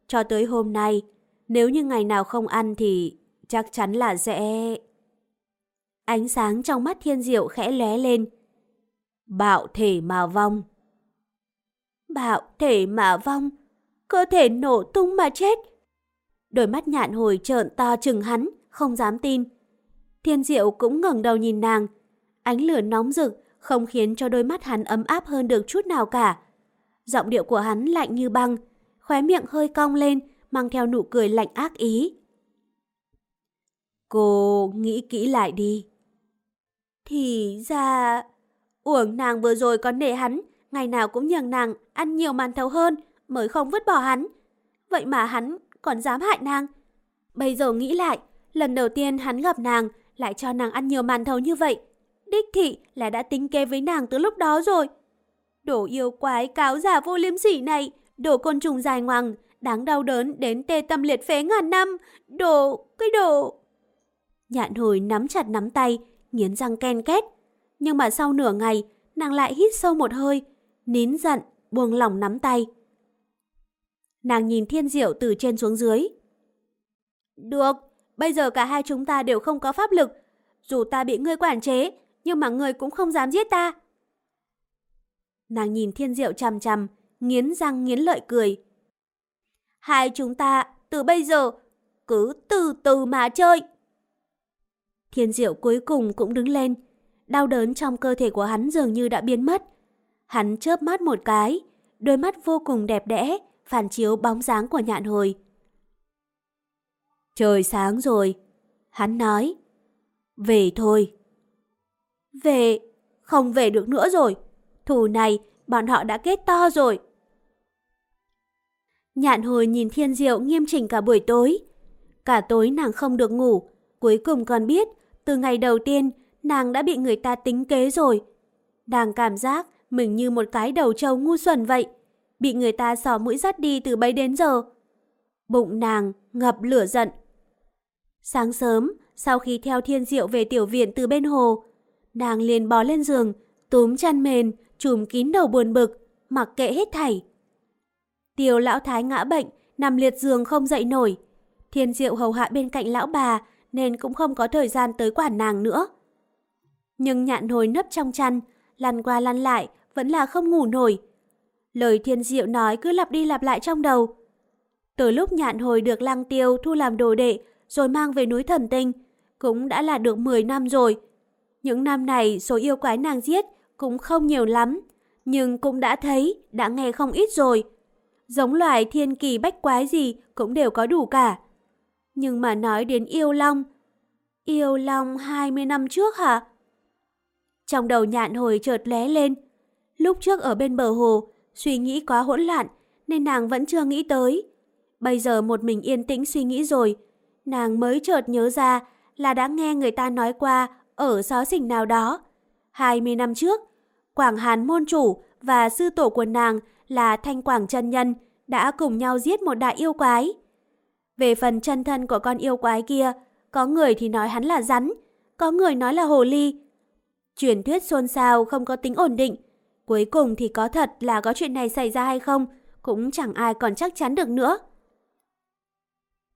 [SPEAKER 1] cho tới hôm nay, nếu như ngày nào không ăn thì chắc chắn là sẽ... Ánh sáng trong mắt thiên diệu khẽ lóe lên. Bạo thể mà vong. Bạo thể mà vong. cơ thể nổ tung mà chết. Đôi mắt nhạn hồi trợn to chừng hắn, không dám tin. Thiên diệu cũng ngẩng đầu nhìn nàng. Ánh lửa nóng rực không khiến cho đôi mắt hắn ấm áp hơn được chút nào cả. Giọng điệu của hắn lạnh như băng, khóe miệng hơi cong lên, mang theo nụ cười lạnh ác ý. Cô nghĩ kỹ lại đi. Thì ra... Uổng nàng vừa rồi có nể hắn, ngày nào cũng nhường nàng ăn nhiều màn thầu hơn mới không vứt bỏ hắn. Vậy mà hắn còn dám hại nàng. Bây giờ nghĩ lại, lần đầu tiên hắn gặp nàng lại cho nàng ăn nhiều màn thầu như vậy. Đích thị là đã tính kế với nàng từ lúc đó rồi. Đồ yêu quái cáo giả vô liêm sỉ này, đồ côn trùng dài ngoằng, đáng đau đớn đến tê tâm liệt phế ngàn năm. Đồ, cái đồ... Nhạn hồi nắm chặt nắm tay, nghiến răng ken két. Nhưng mà sau nửa ngày, nàng lại hít sâu một hơi, nín giận, buông lỏng nắm tay. Nàng nhìn thiên diệu từ trên xuống dưới. Được, bây giờ cả hai chúng ta đều không có pháp lực. Dù ta bị ngươi quản chế, nhưng mà ngươi cũng không dám giết ta. Nàng nhìn thiên diệu chằm chằm, nghiến răng nghiến lợi cười. Hai chúng ta từ bây giờ cứ từ từ mà chơi. Thiên diệu cuối cùng cũng đứng lên. Đau đớn trong cơ thể của hắn dường như đã biến mất. Hắn chớp mắt một cái, đôi mắt vô cùng đẹp đẽ, phản chiếu bóng dáng của nhạn hồi. Trời sáng rồi, hắn nói. Về thôi. Về, không về được nữa rồi. Thù này, bọn họ đã kết to rồi. Nhạn hồi nhìn thiên diệu nghiêm chỉnh cả buổi tối. Cả tối nàng không được ngủ, cuối cùng còn biết, từ ngày đầu tiên, nàng đã bị người ta tính kế rồi. Nàng cảm giác mình như một cái đầu trâu ngu xuẩn vậy, bị người ta sò mũi dắt đi từ bấy đến giờ. Bụng nàng ngập lửa giận. Sáng sớm, sau khi theo thiên diệu về tiểu viện từ bên hồ, nàng liền bò lên giường, túm chăn mền, trùm kín đầu buồn bực, mặc kệ hết thảy. tiểu lão thái ngã bệnh, nằm liệt giường không dậy nổi. Thiên diệu hầu hạ bên cạnh lão bà nên cũng không có thời gian tới quản nàng nữa. Nhưng nhạn hồi nấp trong chăn, lăn qua lăn lại, vẫn là không ngủ nổi. Lời thiên diệu nói cứ lặp đi lặp lại trong đầu. Từ lúc nhạn hồi được lăng tiêu thu làm đồ đệ, rồi mang về núi thần tinh, cũng đã là được 10 năm rồi. Những năm này số yêu quái nàng giết cũng không nhiều lắm, nhưng cũng đã thấy, đã nghe không ít rồi. Giống loài thiên kỳ bách quái gì cũng đều có đủ cả. Nhưng mà nói đến yêu long, yêu long 20 năm trước hả? Trong đầu nhạn hồi chợt lé lên. Lúc trước ở bên bờ hồ, suy nghĩ quá hỗn loạn nên nàng vẫn chưa nghĩ tới. Bây giờ một mình yên tĩnh suy nghĩ rồi, nàng mới chợt nhớ ra là đã nghe người ta nói qua ở xó xỉnh nào đó. 20 năm trước, Quảng Hàn môn chủ và sư tổ của nàng là Thanh Quảng chân Nhân đã cùng nhau giết một đại yêu quái. Về phần chân thân của con yêu quái kia, có người thì nói hắn là rắn, có người nói là hồ ly. Truyền thuyết xôn xao không có tính ổn định. Cuối cùng thì có thật là có chuyện này xảy ra hay không, cũng chẳng ai còn chắc chắn được nữa.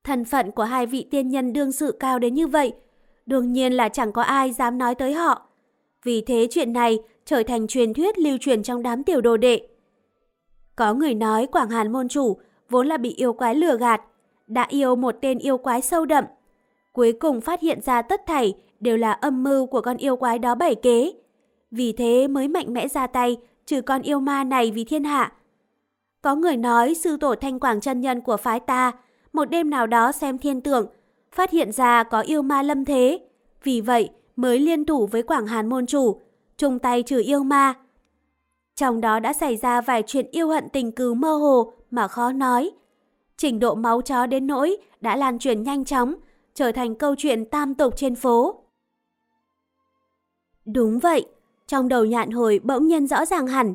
[SPEAKER 1] Thân phận của hai vị tiên nhân đương sự cao đến như vậy, đương nhiên là chẳng có ai dám nói tới họ. Vì thế chuyện này trở thành truyền thuyết lưu truyền trong đám tiểu đồ đệ. Có người nói Quảng Hàn môn chủ vốn là bị yêu quái lừa gạt, đã yêu một tên yêu quái sâu đậm. Cuối cùng phát hiện ra tất thảy đều là âm mưu của con yêu quái đó bảy kế. Vì thế mới mạnh mẽ ra tay trừ con yêu ma này vì thiên hạ. Có người nói sư tổ thanh quảng chân nhân của phái ta một đêm nào đó xem thiên tượng, phát hiện ra có yêu ma lâm thế. Vì vậy mới liên thủ với Quảng Hàn môn chủ, chung tay trừ yêu ma. Trong đó đã xảy ra vài chuyện yêu hận tình cứ mơ hồ mà khó nói. Trình độ máu chó đến nỗi đã lan truyền nhanh chóng, trở thành câu chuyện tam tục trên phố. Đúng vậy, trong đầu nhạn hồi bỗng nhiên rõ ràng hẳn.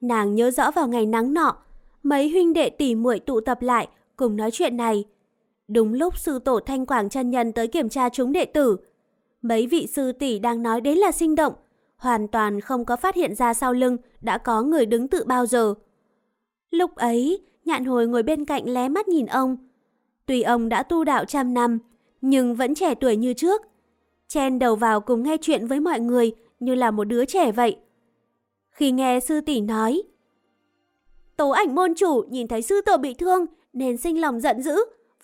[SPEAKER 1] Nàng nhớ rõ vào ngày nắng nọ, mấy huynh đệ tỉ muội tụ tập lại cùng nói chuyện này. Đúng lúc sư tổ thanh quảng chân nhân tới kiểm tra chúng đệ tử. Mấy vị sư tỷ đang nói đến là sinh động, hoàn toàn không có phát hiện ra sau lưng đã có người đứng tự bao giờ. Lúc ấy, nhạn hồi ngồi bên cạnh lé mắt nhìn ông. Tuy ông đã tu đạo trăm năm, nhưng vẫn trẻ tuổi như trước. Chen đầu vào cùng nghe chuyện với mọi người như là một đứa trẻ vậy. Khi nghe sư tỷ nói, Tố ảnh môn chủ nhìn thấy sư tổ bị thương nên sinh lòng giận dữ,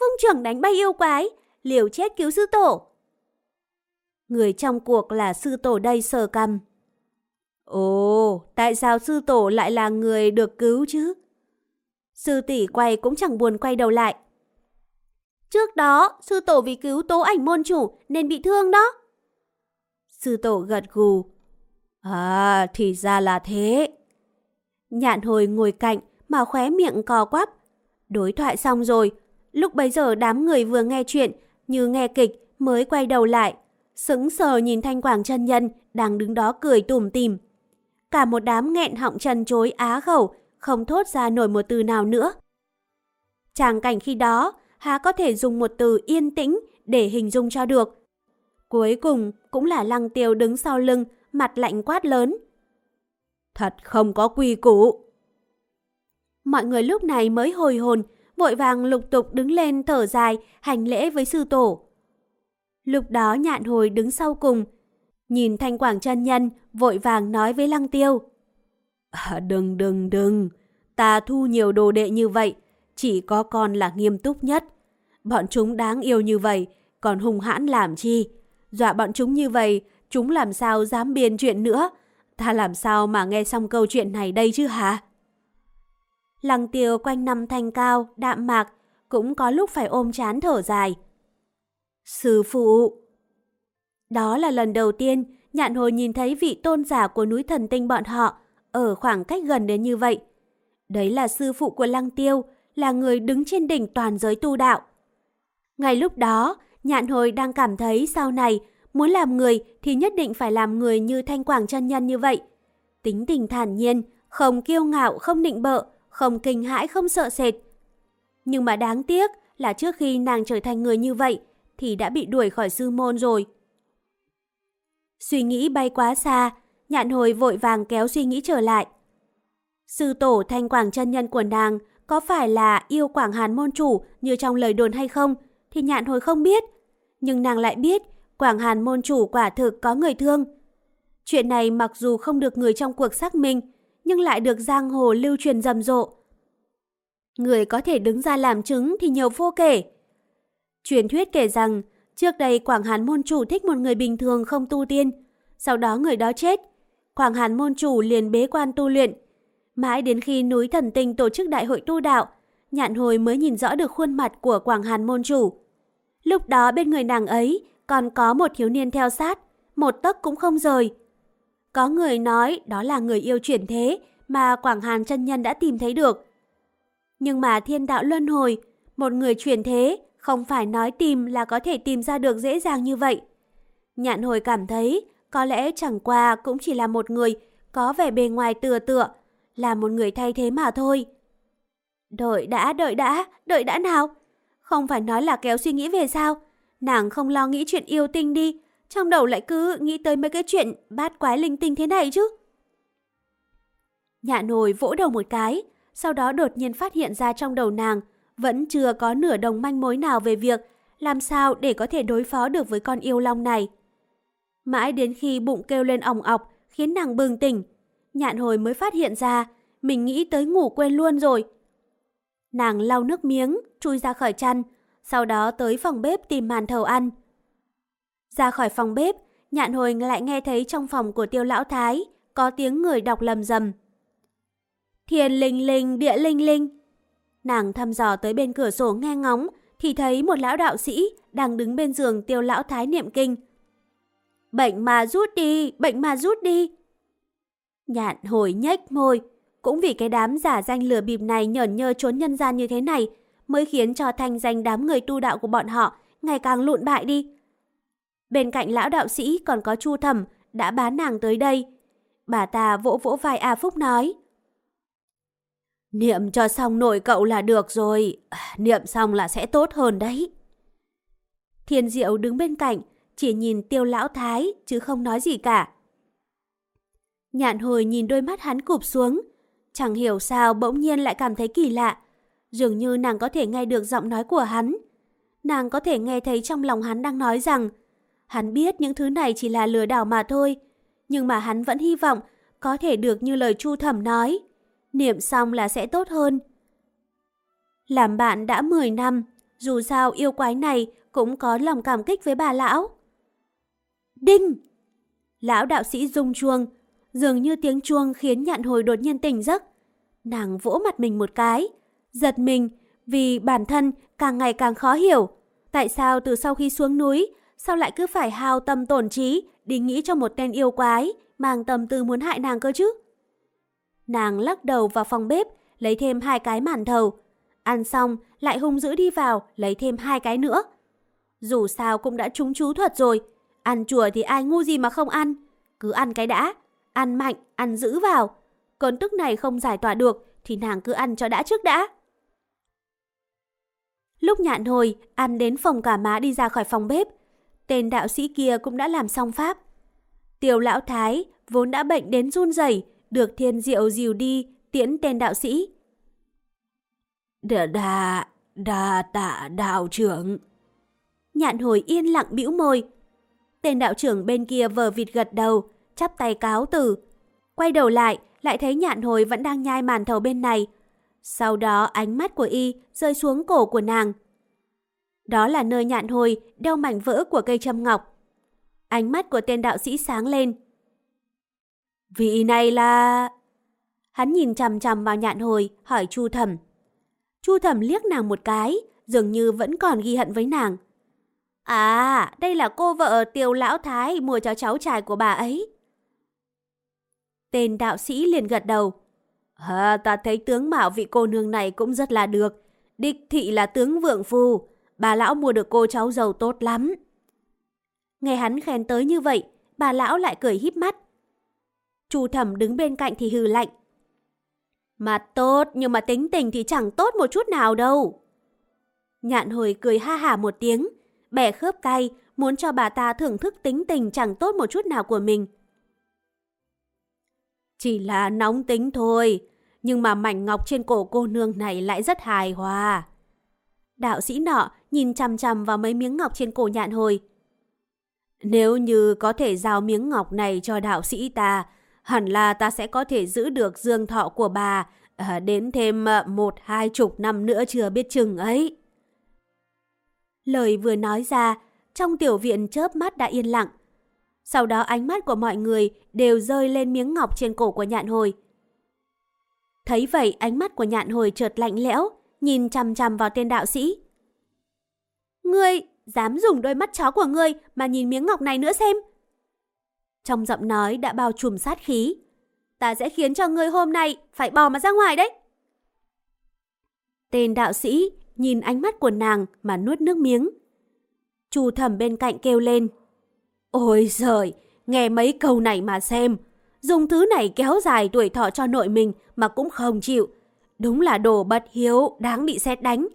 [SPEAKER 1] vung trưởng đánh bay yêu quái, liều chết cứu sư tổ. Người trong cuộc là sư tổ đây sờ cầm. Ồ, tại sao sư tổ lại là người được cứu chứ? Sư tỷ quay cũng chẳng buồn quay đầu lại. Trước đó, sư tổ vì cứu tố ảnh môn chủ nên bị thương đó. Sư tổ gật gù. À, thì ra là thế. Nhạn hồi ngồi cạnh mà khóe miệng cò quắp. Đối thoại xong rồi, lúc bấy giờ đám người vừa nghe chuyện như nghe kịch mới quay đầu lại. Sững sờ nhìn thanh quảng chân nhân đang đứng đó cười tủm tìm. Cả một đám nghẹn họng chân chối á khẩu, không thốt ra nổi một từ nào nữa. Tràng cảnh khi đó, há có thể dùng một từ yên tĩnh để hình dung cho được. Cuối cùng cũng là lăng tiêu đứng sau lưng, mặt lạnh quát lớn. Thật không có quy củ. Mọi người lúc này mới hồi hồn, vội vàng lục tục đứng lên thở dài, hành lễ với sư tổ. Lúc đó nhạn hồi đứng sau cùng, nhìn thanh quảng chân nhân, vội vàng nói với lăng tiêu. À, đừng đừng đừng, ta thu nhiều đồ đệ như vậy, chỉ có con là nghiêm túc nhất. Bọn chúng đáng yêu như vậy, còn hung hãn làm chi? Dọa bọn chúng như vậy, chúng làm sao dám biên chuyện nữa? Ta làm sao mà nghe xong câu chuyện này đây chứ hả? Lăng tiêu quanh năm thanh cao, đạm mạc, cũng có lúc phải ôm chán thở dài. Sư phụ! Đó là lần đầu tiên nhạn hồi nhìn thấy vị tôn giả của núi thần tinh bọn họ ở khoảng cách gần đến như vậy. Đấy là sư phụ của Lăng Tiêu, là người đứng trên đỉnh toàn giới tu đạo. Ngay lúc đó, nhạn hồi đang cảm thấy sau này muốn làm người thì nhất định phải làm người như thanh quảng chân nhân như vậy. Tính tình thản nhiên, không kiêu ngạo, không nịnh bợ, không kinh hãi, không sợ sệt. Nhưng mà đáng tiếc là trước khi nàng trở thành người như vậy thì đã bị đuổi khỏi sư môn rồi. Suy nghĩ bay quá xa, nhạn hồi vội vàng kéo suy nghĩ trở lại. Sư tổ thanh quảng chân nhân của nàng có phải là yêu quảng hàn môn chủ như trong lời đồn hay không thì nhạn hồi không biết. Nhưng nàng lại biết quảng hàn môn chủ quả thực có người thương. Chuyện này mặc dù không được người trong cuộc xác minh nhưng lại được giang hồ lưu truyền rầm rộ. Người có thể đứng ra làm chứng thì nhiều vô kể. Truyền thuyết kể rằng trước đây Quảng Hàn môn chủ thích một người bình thường không tu tiên, sau đó người đó chết. Quảng Hàn môn chủ liền bế quan tu luyện. Mãi đến khi núi thần tinh tổ chức đại hội tu đạo, nhạn hồi mới nhìn rõ được khuôn mặt của Quảng Hàn môn chủ. Lúc đó bên người nàng ấy còn có một thiếu niên theo sát, một tấc cũng không rời. Có người nói đó là người yêu chuyển thế mà Quảng Hàn chân nhân đã tìm thấy được. Nhưng mà thiên đạo luân hồi, một người chuyển thế không phải nói tìm là có thể tìm ra được dễ dàng như vậy. Nhạn hồi cảm thấy có lẽ chẳng qua cũng chỉ là một người có vẻ bề ngoài tựa tựa, là một người thay thế mà thôi. Đợi đã, đợi đã, đợi đã nào. Không phải nói là kéo suy nghĩ về sao? Nàng không lo nghĩ chuyện yêu tinh đi, trong đầu lại cứ nghĩ tới mấy cái chuyện bát quái linh tinh thế này chứ. Nhạ nồi vỗ đầu một cái, sau đó đột nhiên phát hiện ra trong đầu nàng vẫn chưa có nửa đồng manh mối nào về việc làm sao để có thể đối phó được với con yêu long này. Mãi đến khi bụng kêu lên ỏng ọc khiến nàng bừng tỉnh, nhạn hồi mới phát hiện ra mình nghĩ tới ngủ quên luôn rồi. Nàng lau nước miếng, chui ra khỏi chăn, sau đó tới phòng bếp tìm màn thầu ăn. Ra khỏi phòng bếp, nhạn hồi lại nghe thấy trong phòng của tiêu lão thái có tiếng người đọc lầm rầm. Thiên linh linh, địa linh linh. Nàng thăm dò tới bên cửa sổ nghe ngóng, thì thấy một lão đạo sĩ đang đứng bên giường tiêu lão thái niệm kinh. Bệnh mà rút đi, bệnh mà rút đi. Nhạn hồi nhếch môi, cũng vì cái đám giả danh lừa bịp này nhởn nhơ trốn nhân gian như thế này, mới khiến cho thanh danh đám người tu đạo của bọn họ ngày càng lụn bại đi. Bên cạnh lão đạo sĩ còn có chu thẩm đã bán nàng tới đây. Bà ta vỗ vỗ vai A Phúc nói. Niệm cho xong nội cậu là được rồi, niệm xong là sẽ tốt hơn đấy. Thiên Diệu đứng bên cạnh, chỉ nhìn tiêu lão thái chứ không nói gì cả. Nhạn hồi nhìn đôi mắt hắn cụp xuống, chẳng hiểu sao bỗng nhiên lại cảm thấy kỳ lạ. Dường như nàng có thể nghe được giọng nói của hắn. Nàng có thể nghe thấy trong lòng hắn đang nói rằng hắn biết những thứ này chỉ là lừa đảo mà thôi, nhưng mà hắn vẫn hy vọng có thể được như lời Chu Thẩm nói Niệm xong là sẽ tốt hơn. Làm bạn đã 10 năm, dù sao yêu quái này cũng có lòng cảm kích với bà lão. Đinh! Lão đạo sĩ rung chuông, dường như tiếng chuông khiến nhạn hồi đột nhiên tỉnh giấc. Nàng vỗ mặt mình một cái, giật mình vì bản thân càng ngày càng khó hiểu. Tại sao từ sau khi xuống núi, sao lại cứ phải hao tâm tổn trí đi nghĩ cho một tên yêu quái, mang tâm tư muốn hại nàng cơ chứ? Nàng lắc đầu vào phòng bếp, lấy thêm hai cái màn thầu. Ăn xong, lại hung dữ đi vào, lấy thêm hai cái nữa. Dù sao cũng đã trúng chú thuật rồi, ăn chùa thì ai ngu gì mà không ăn. Cứ ăn cái đã, ăn mạnh, ăn giữ vào. Cơn tức này không giải tỏa được thì nàng cứ ăn cho đã trước đã. Lúc nhạn hồi, ăn đến phòng cả má đi ra khỏi phòng bếp. Tên đạo sĩ kia cũng đã làm xong pháp. Tiểu lão thái vốn đã bệnh đến run rẩy, được thiên diệu dìu đi tiễn tên đạo sĩ.
[SPEAKER 3] Đà đà, đà tạ đạo trưởng.
[SPEAKER 1] Nhạn hồi yên lặng bĩu môi. Tên đạo trưởng bên kia vờ vịt gật đầu, chắp tay cáo từ. Quay đầu lại, lại thấy nhạn hồi vẫn đang nhai màn thầu bên này. Sau đó ánh mắt của y rơi xuống cổ của nàng. Đó là nơi nhạn hồi đeo mảnh vỡ của cây châm ngọc. Ánh mắt của tên đạo sĩ sáng lên. Vị này là... Hắn nhìn chằm chằm vào nhạn hồi, hỏi Chu Thẩm. Chu Thẩm liếc nàng một cái, dường như vẫn còn ghi hận với nàng. À, đây là cô vợ Tiêu Lão Thái mua cho cháu trai của bà ấy. Tên đạo sĩ liền gật đầu. À, ta thấy tướng mạo vị cô nương này cũng rất là được. Đích thị là tướng vượng phu. Bà lão mua được cô cháu giàu tốt lắm. Nghe hắn khen tới như vậy, bà lão lại cười híp mắt. Chu thẩm đứng bên cạnh thì hừ lạnh. Mặt tốt nhưng mà tính tình thì chẳng tốt một chút nào đâu. Nhạn hồi cười ha hả một tiếng, bẻ khớp tay, muốn cho bà ta thưởng thức tính tình chẳng tốt một chút nào của mình. Chỉ là nóng tính thôi, nhưng mà mảnh ngọc trên cổ cô nương này lại rất hài hòa. Đạo sĩ nọ nhìn chằm chằm vào mấy miếng ngọc trên cổ nhạn hồi. Nếu như có thể giao miếng ngọc này cho đạo sĩ ta, hẳn là ta sẽ có thể giữ được dương thọ của bà à, đến thêm à, một hai chục năm nữa chưa biết chừng ấy. Lời vừa nói ra, trong tiểu viện chớp mắt đã yên lặng. Sau đó ánh mắt của mọi người đều rơi lên miếng ngọc trên cổ của nhạn hồi. Thấy vậy ánh mắt của nhạn hồi chợt lạnh lẽo, nhìn chằm chằm vào tên đạo sĩ. Ngươi dám dùng đôi mắt chó của ngươi mà nhìn miếng ngọc này nữa xem. Trong giọng nói đã bao trùm sát khí. Ta sẽ khiến cho ngươi hôm nay phải bò mà ra ngoài đấy. Tên đạo sĩ nhìn ánh mắt của nàng mà nuốt nước miếng. Chu thẩm bên cạnh kêu lên. Ôi giời, nghe mấy câu này mà xem. Dùng thứ này kéo dài tuổi thọ cho nội mình mà cũng không chịu. Đúng là đồ bất hiếu, đáng bị xét đánh.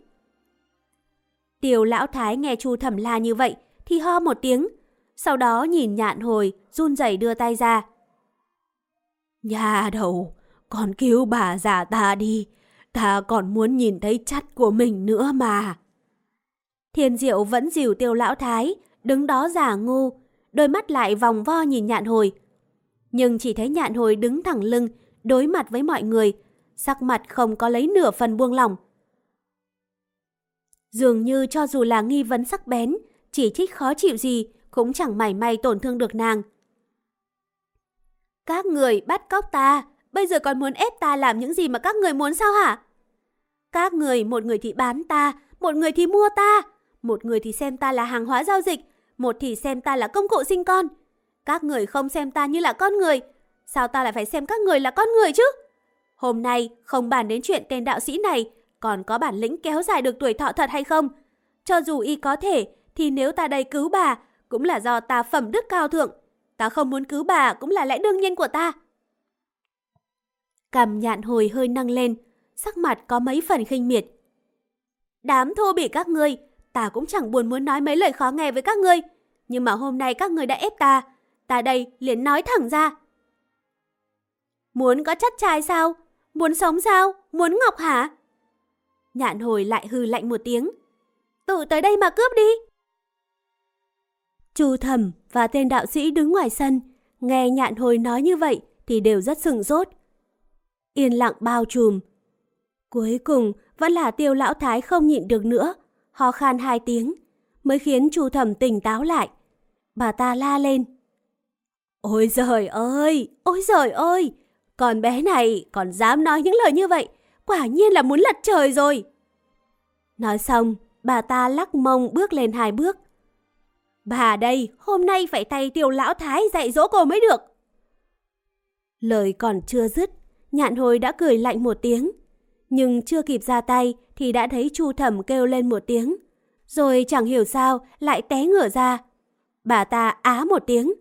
[SPEAKER 1] Tiểu lão thái nghe chu thẩm la như vậy thì ho một tiếng. Sau đó nhìn nhạn hồi, run rẩy đưa tay ra. Nhà đầu, con cứu bà già ta đi. Ta còn muốn nhìn thấy chắt của mình nữa mà. Thiên diệu vẫn dìu tiêu lão thái, đứng đó giả ngu, đôi mắt lại vòng vo nhìn nhạn hồi. Nhưng chỉ thấy nhạn hồi đứng thẳng lưng, đối mặt với mọi người, sắc mặt không có lấy nửa phần buông lỏng. Dường như cho dù là nghi vấn sắc bén, chỉ trích khó chịu gì, cũng chẳng mảy may tổn thương được nàng. Các người bắt cóc ta, bây giờ còn muốn ép ta làm những gì mà các người muốn sao hả? Các người, một người thì bán ta, một người thì mua ta, một người thì xem ta là hàng hóa giao dịch, một thì xem ta là công cụ sinh con. Các người không xem ta như là con người, sao ta lại phải xem các người là con người chứ? Hôm nay không bàn đến chuyện tên đạo sĩ này còn có bản lĩnh kéo dài được tuổi thọ thật hay không. Cho dù y có thể, thì nếu ta đây cứu bà, cũng là do ta phẩm đức cao thượng. Ta không muốn cứu bà cũng là lẽ đương nhiên của ta. Cầm nhạn hồi hơi nâng lên, sắc mặt có mấy phần khinh miệt. Đám thô bỉ các ngươi, ta cũng chẳng buồn muốn nói mấy lời khó nghe với các ngươi. Nhưng mà hôm nay các ngươi đã ép ta, ta đây liền nói thẳng ra. Muốn có chất trai sao? Muốn sống sao? Muốn ngọc hả? Nhạn hồi lại hư lạnh một tiếng. Tự tới đây mà cướp đi. Chu thẩm và tên đạo sĩ đứng ngoài sân, nghe nhạn hồi nói như vậy thì đều rất sừng rốt, Yên lặng bao trùm. Cuối cùng vẫn là tiêu lão thái không nhịn được nữa, ho khan hai tiếng, mới khiến chu thẩm tỉnh táo lại. Bà ta la lên. Ôi giời ơi, ôi giời ơi, con bé này còn dám nói những lời như vậy, quả nhiên là muốn lật trời rồi. Nói xong, bà ta lắc mông bước lên hai bước. Bà đây, hôm nay phải tay tiểu lão thái dạy dỗ cô mới được. Lời còn chưa dứt, nhạn hồi đã cười lạnh một tiếng. Nhưng chưa kịp ra tay thì đã thấy chu thẩm kêu lên một tiếng. Rồi chẳng hiểu sao lại té ngửa ra. Bà ta á một tiếng.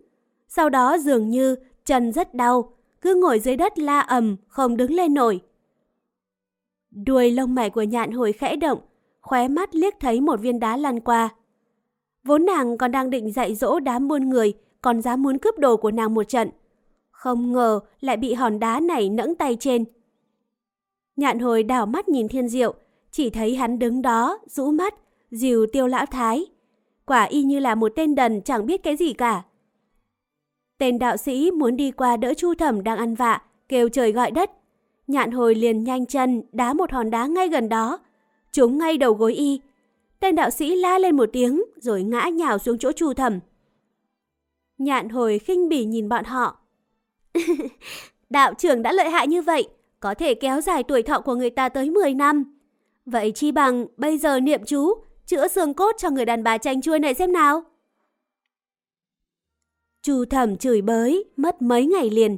[SPEAKER 1] Sau đó dường như chân rất đau, cứ ngồi dưới đất la ầm, không đứng lên nổi. Đuôi lông mày của nhạn hồi khẽ động, khóe mắt liếc thấy một viên đá lăn qua. Vốn nàng còn đang định dạy dỗ đám buôn người, còn dám muốn cướp đồ của nàng một trận. Không ngờ lại bị hòn đá này nẫng tay trên. Nhạn hồi đảo mắt nhìn thiên diệu, chỉ thấy hắn đứng đó, rũ mắt, dìu tiêu lão thái. Quả y như là một tên đần chẳng biết cái gì cả. Tên đạo sĩ muốn đi qua đỡ chu thẩm đang ăn vạ, kêu trời gọi đất. Nhạn hồi liền nhanh chân đá một hòn đá ngay gần đó, trúng ngay đầu gối y. Tên đạo sĩ la lên một tiếng rồi ngã nhào xuống chỗ chu thẩm. Nhạn hồi khinh bỉ nhìn bọn họ. <laughs> đạo trưởng đã lợi hại như vậy, có thể kéo dài tuổi thọ của người ta tới 10 năm. Vậy chi bằng bây giờ niệm chú, chữa xương cốt cho người đàn bà chanh chuôi này xem nào. Chu thẩm chửi bới, mất mấy ngày liền.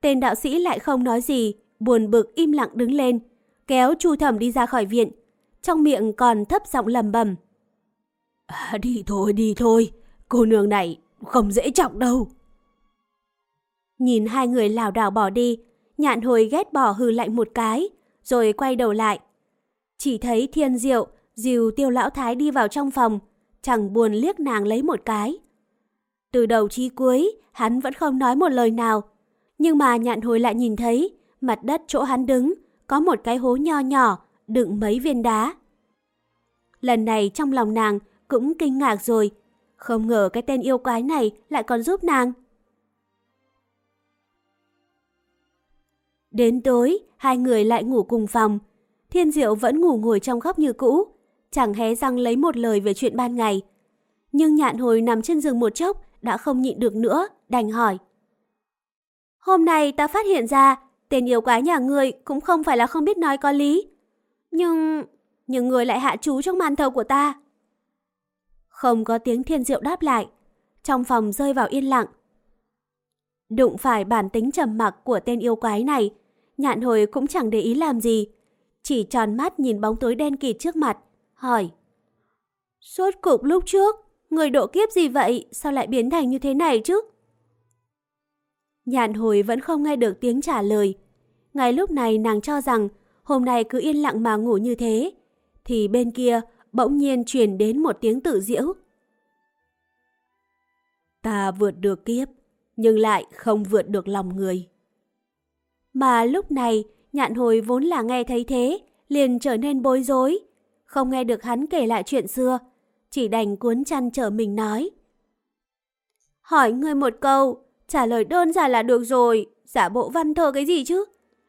[SPEAKER 1] Tên đạo sĩ lại không nói gì, buồn bực im lặng đứng lên, kéo chu thẩm đi ra khỏi viện. Trong miệng còn thấp giọng lầm bầm. À, đi thôi, đi thôi, cô nương này không dễ trọng đâu. Nhìn hai người lảo đảo bỏ đi, nhạn hồi ghét bỏ hư lạnh một cái, rồi quay đầu lại. Chỉ thấy thiên diệu, dìu tiêu lão thái đi vào trong phòng, chẳng buồn liếc nàng lấy một cái. Từ đầu chí cuối, hắn vẫn không nói một lời nào. Nhưng mà nhạn hồi lại nhìn thấy, mặt đất chỗ hắn đứng, có một cái hố nho nhỏ, đựng mấy viên đá. Lần này trong lòng nàng cũng kinh ngạc rồi. Không ngờ cái tên yêu quái này lại còn giúp nàng. Đến tối, hai người lại ngủ cùng phòng. Thiên Diệu vẫn ngủ ngồi trong góc như cũ, chẳng hé răng lấy một lời về chuyện ban ngày. Nhưng nhạn hồi nằm trên giường một chốc, đã không nhịn được nữa, đành hỏi. Hôm nay ta phát hiện ra, tên yêu quái nhà người cũng không phải là không biết nói có lý. Nhưng... nhưng người lại hạ chú trong màn thầu của ta. Không có tiếng thiên diệu đáp lại. Trong phòng rơi vào yên lặng. Đụng phải bản tính trầm mặc của tên yêu quái này, nhạn hồi cũng chẳng để ý làm gì. Chỉ tròn mắt nhìn bóng tối đen kịt trước mặt, hỏi. Suốt cục lúc trước, người độ kiếp gì vậy, sao lại biến thành như thế này chứ? Nhạn hồi vẫn không nghe được tiếng trả lời. Ngay lúc này nàng cho rằng hôm nay cứ yên lặng mà ngủ như thế, thì bên kia bỗng nhiên truyền đến một tiếng tự diễu. Ta vượt được kiếp, nhưng lại không vượt được lòng người. Mà lúc này, nhạn hồi vốn là nghe thấy thế, liền trở nên bối rối. Không nghe được hắn kể lại chuyện xưa, chỉ đành cuốn chăn trở mình nói. Hỏi người một câu, trả lời đơn giản là được rồi, giả bộ văn thơ cái gì chứ?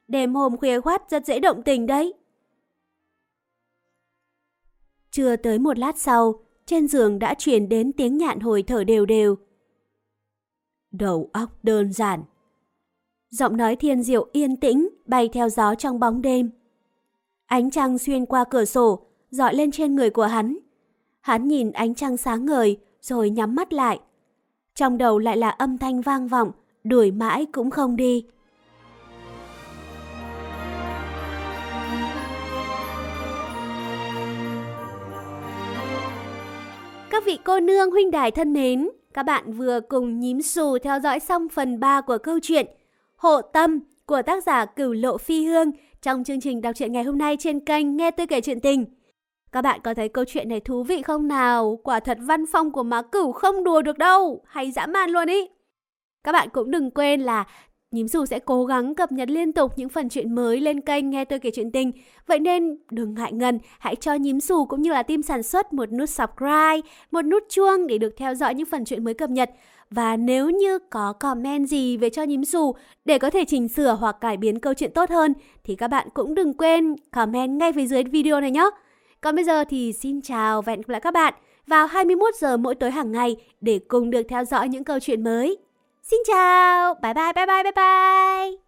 [SPEAKER 1] Đêm hôm khuya khoát rất dễ động tình đấy. Chưa tới một lát sau, trên giường đã truyền đến tiếng nhạn hồi thở đều đều. Đầu óc đơn giản. Giọng nói thiên diệu yên tĩnh, bay theo gió trong bóng đêm. Ánh trăng xuyên qua cửa sổ, dọi lên trên người của hắn. Hắn nhìn ánh trăng sáng ngời, rồi nhắm mắt lại. Trong đầu lại là âm thanh vang vọng, đuổi mãi cũng không đi. Các vị cô nương huynh đài thân mến, các bạn vừa cùng nhím xù theo dõi xong phần 3 của câu chuyện Hộ Tâm của tác giả Cửu Lộ Phi Hương trong chương trình đọc truyện ngày hôm nay trên kênh Nghe Tôi Kể Chuyện Tình. Các bạn có thấy câu chuyện này thú vị không nào? Quả thật văn phong của má cửu không đùa được đâu, hay dã man luôn ý. Các bạn cũng đừng quên là Nhím Dù sẽ cố gắng cập nhật liên tục những phần chuyện mới lên kênh Nghe Tôi Kể Chuyện Tình. Vậy nên đừng ngại ngần, hãy cho Nhím Dù cũng như là team sản xuất một nút subscribe, một nút chuông để được theo dõi những phần chuyện mới cập nhật. Và nếu như có comment gì về cho Nhím Xù để có thể chỉnh sửa hoặc cải biến câu chuyện tốt hơn thì các bạn cũng đừng quên comment ngay phía dưới video này nhé. Còn bây giờ thì xin chào và hẹn gặp lại các bạn vào 21 giờ mỗi tối hàng ngày để cùng được theo dõi những câu chuyện mới. Xin chào, bye bye bye bye bye bye.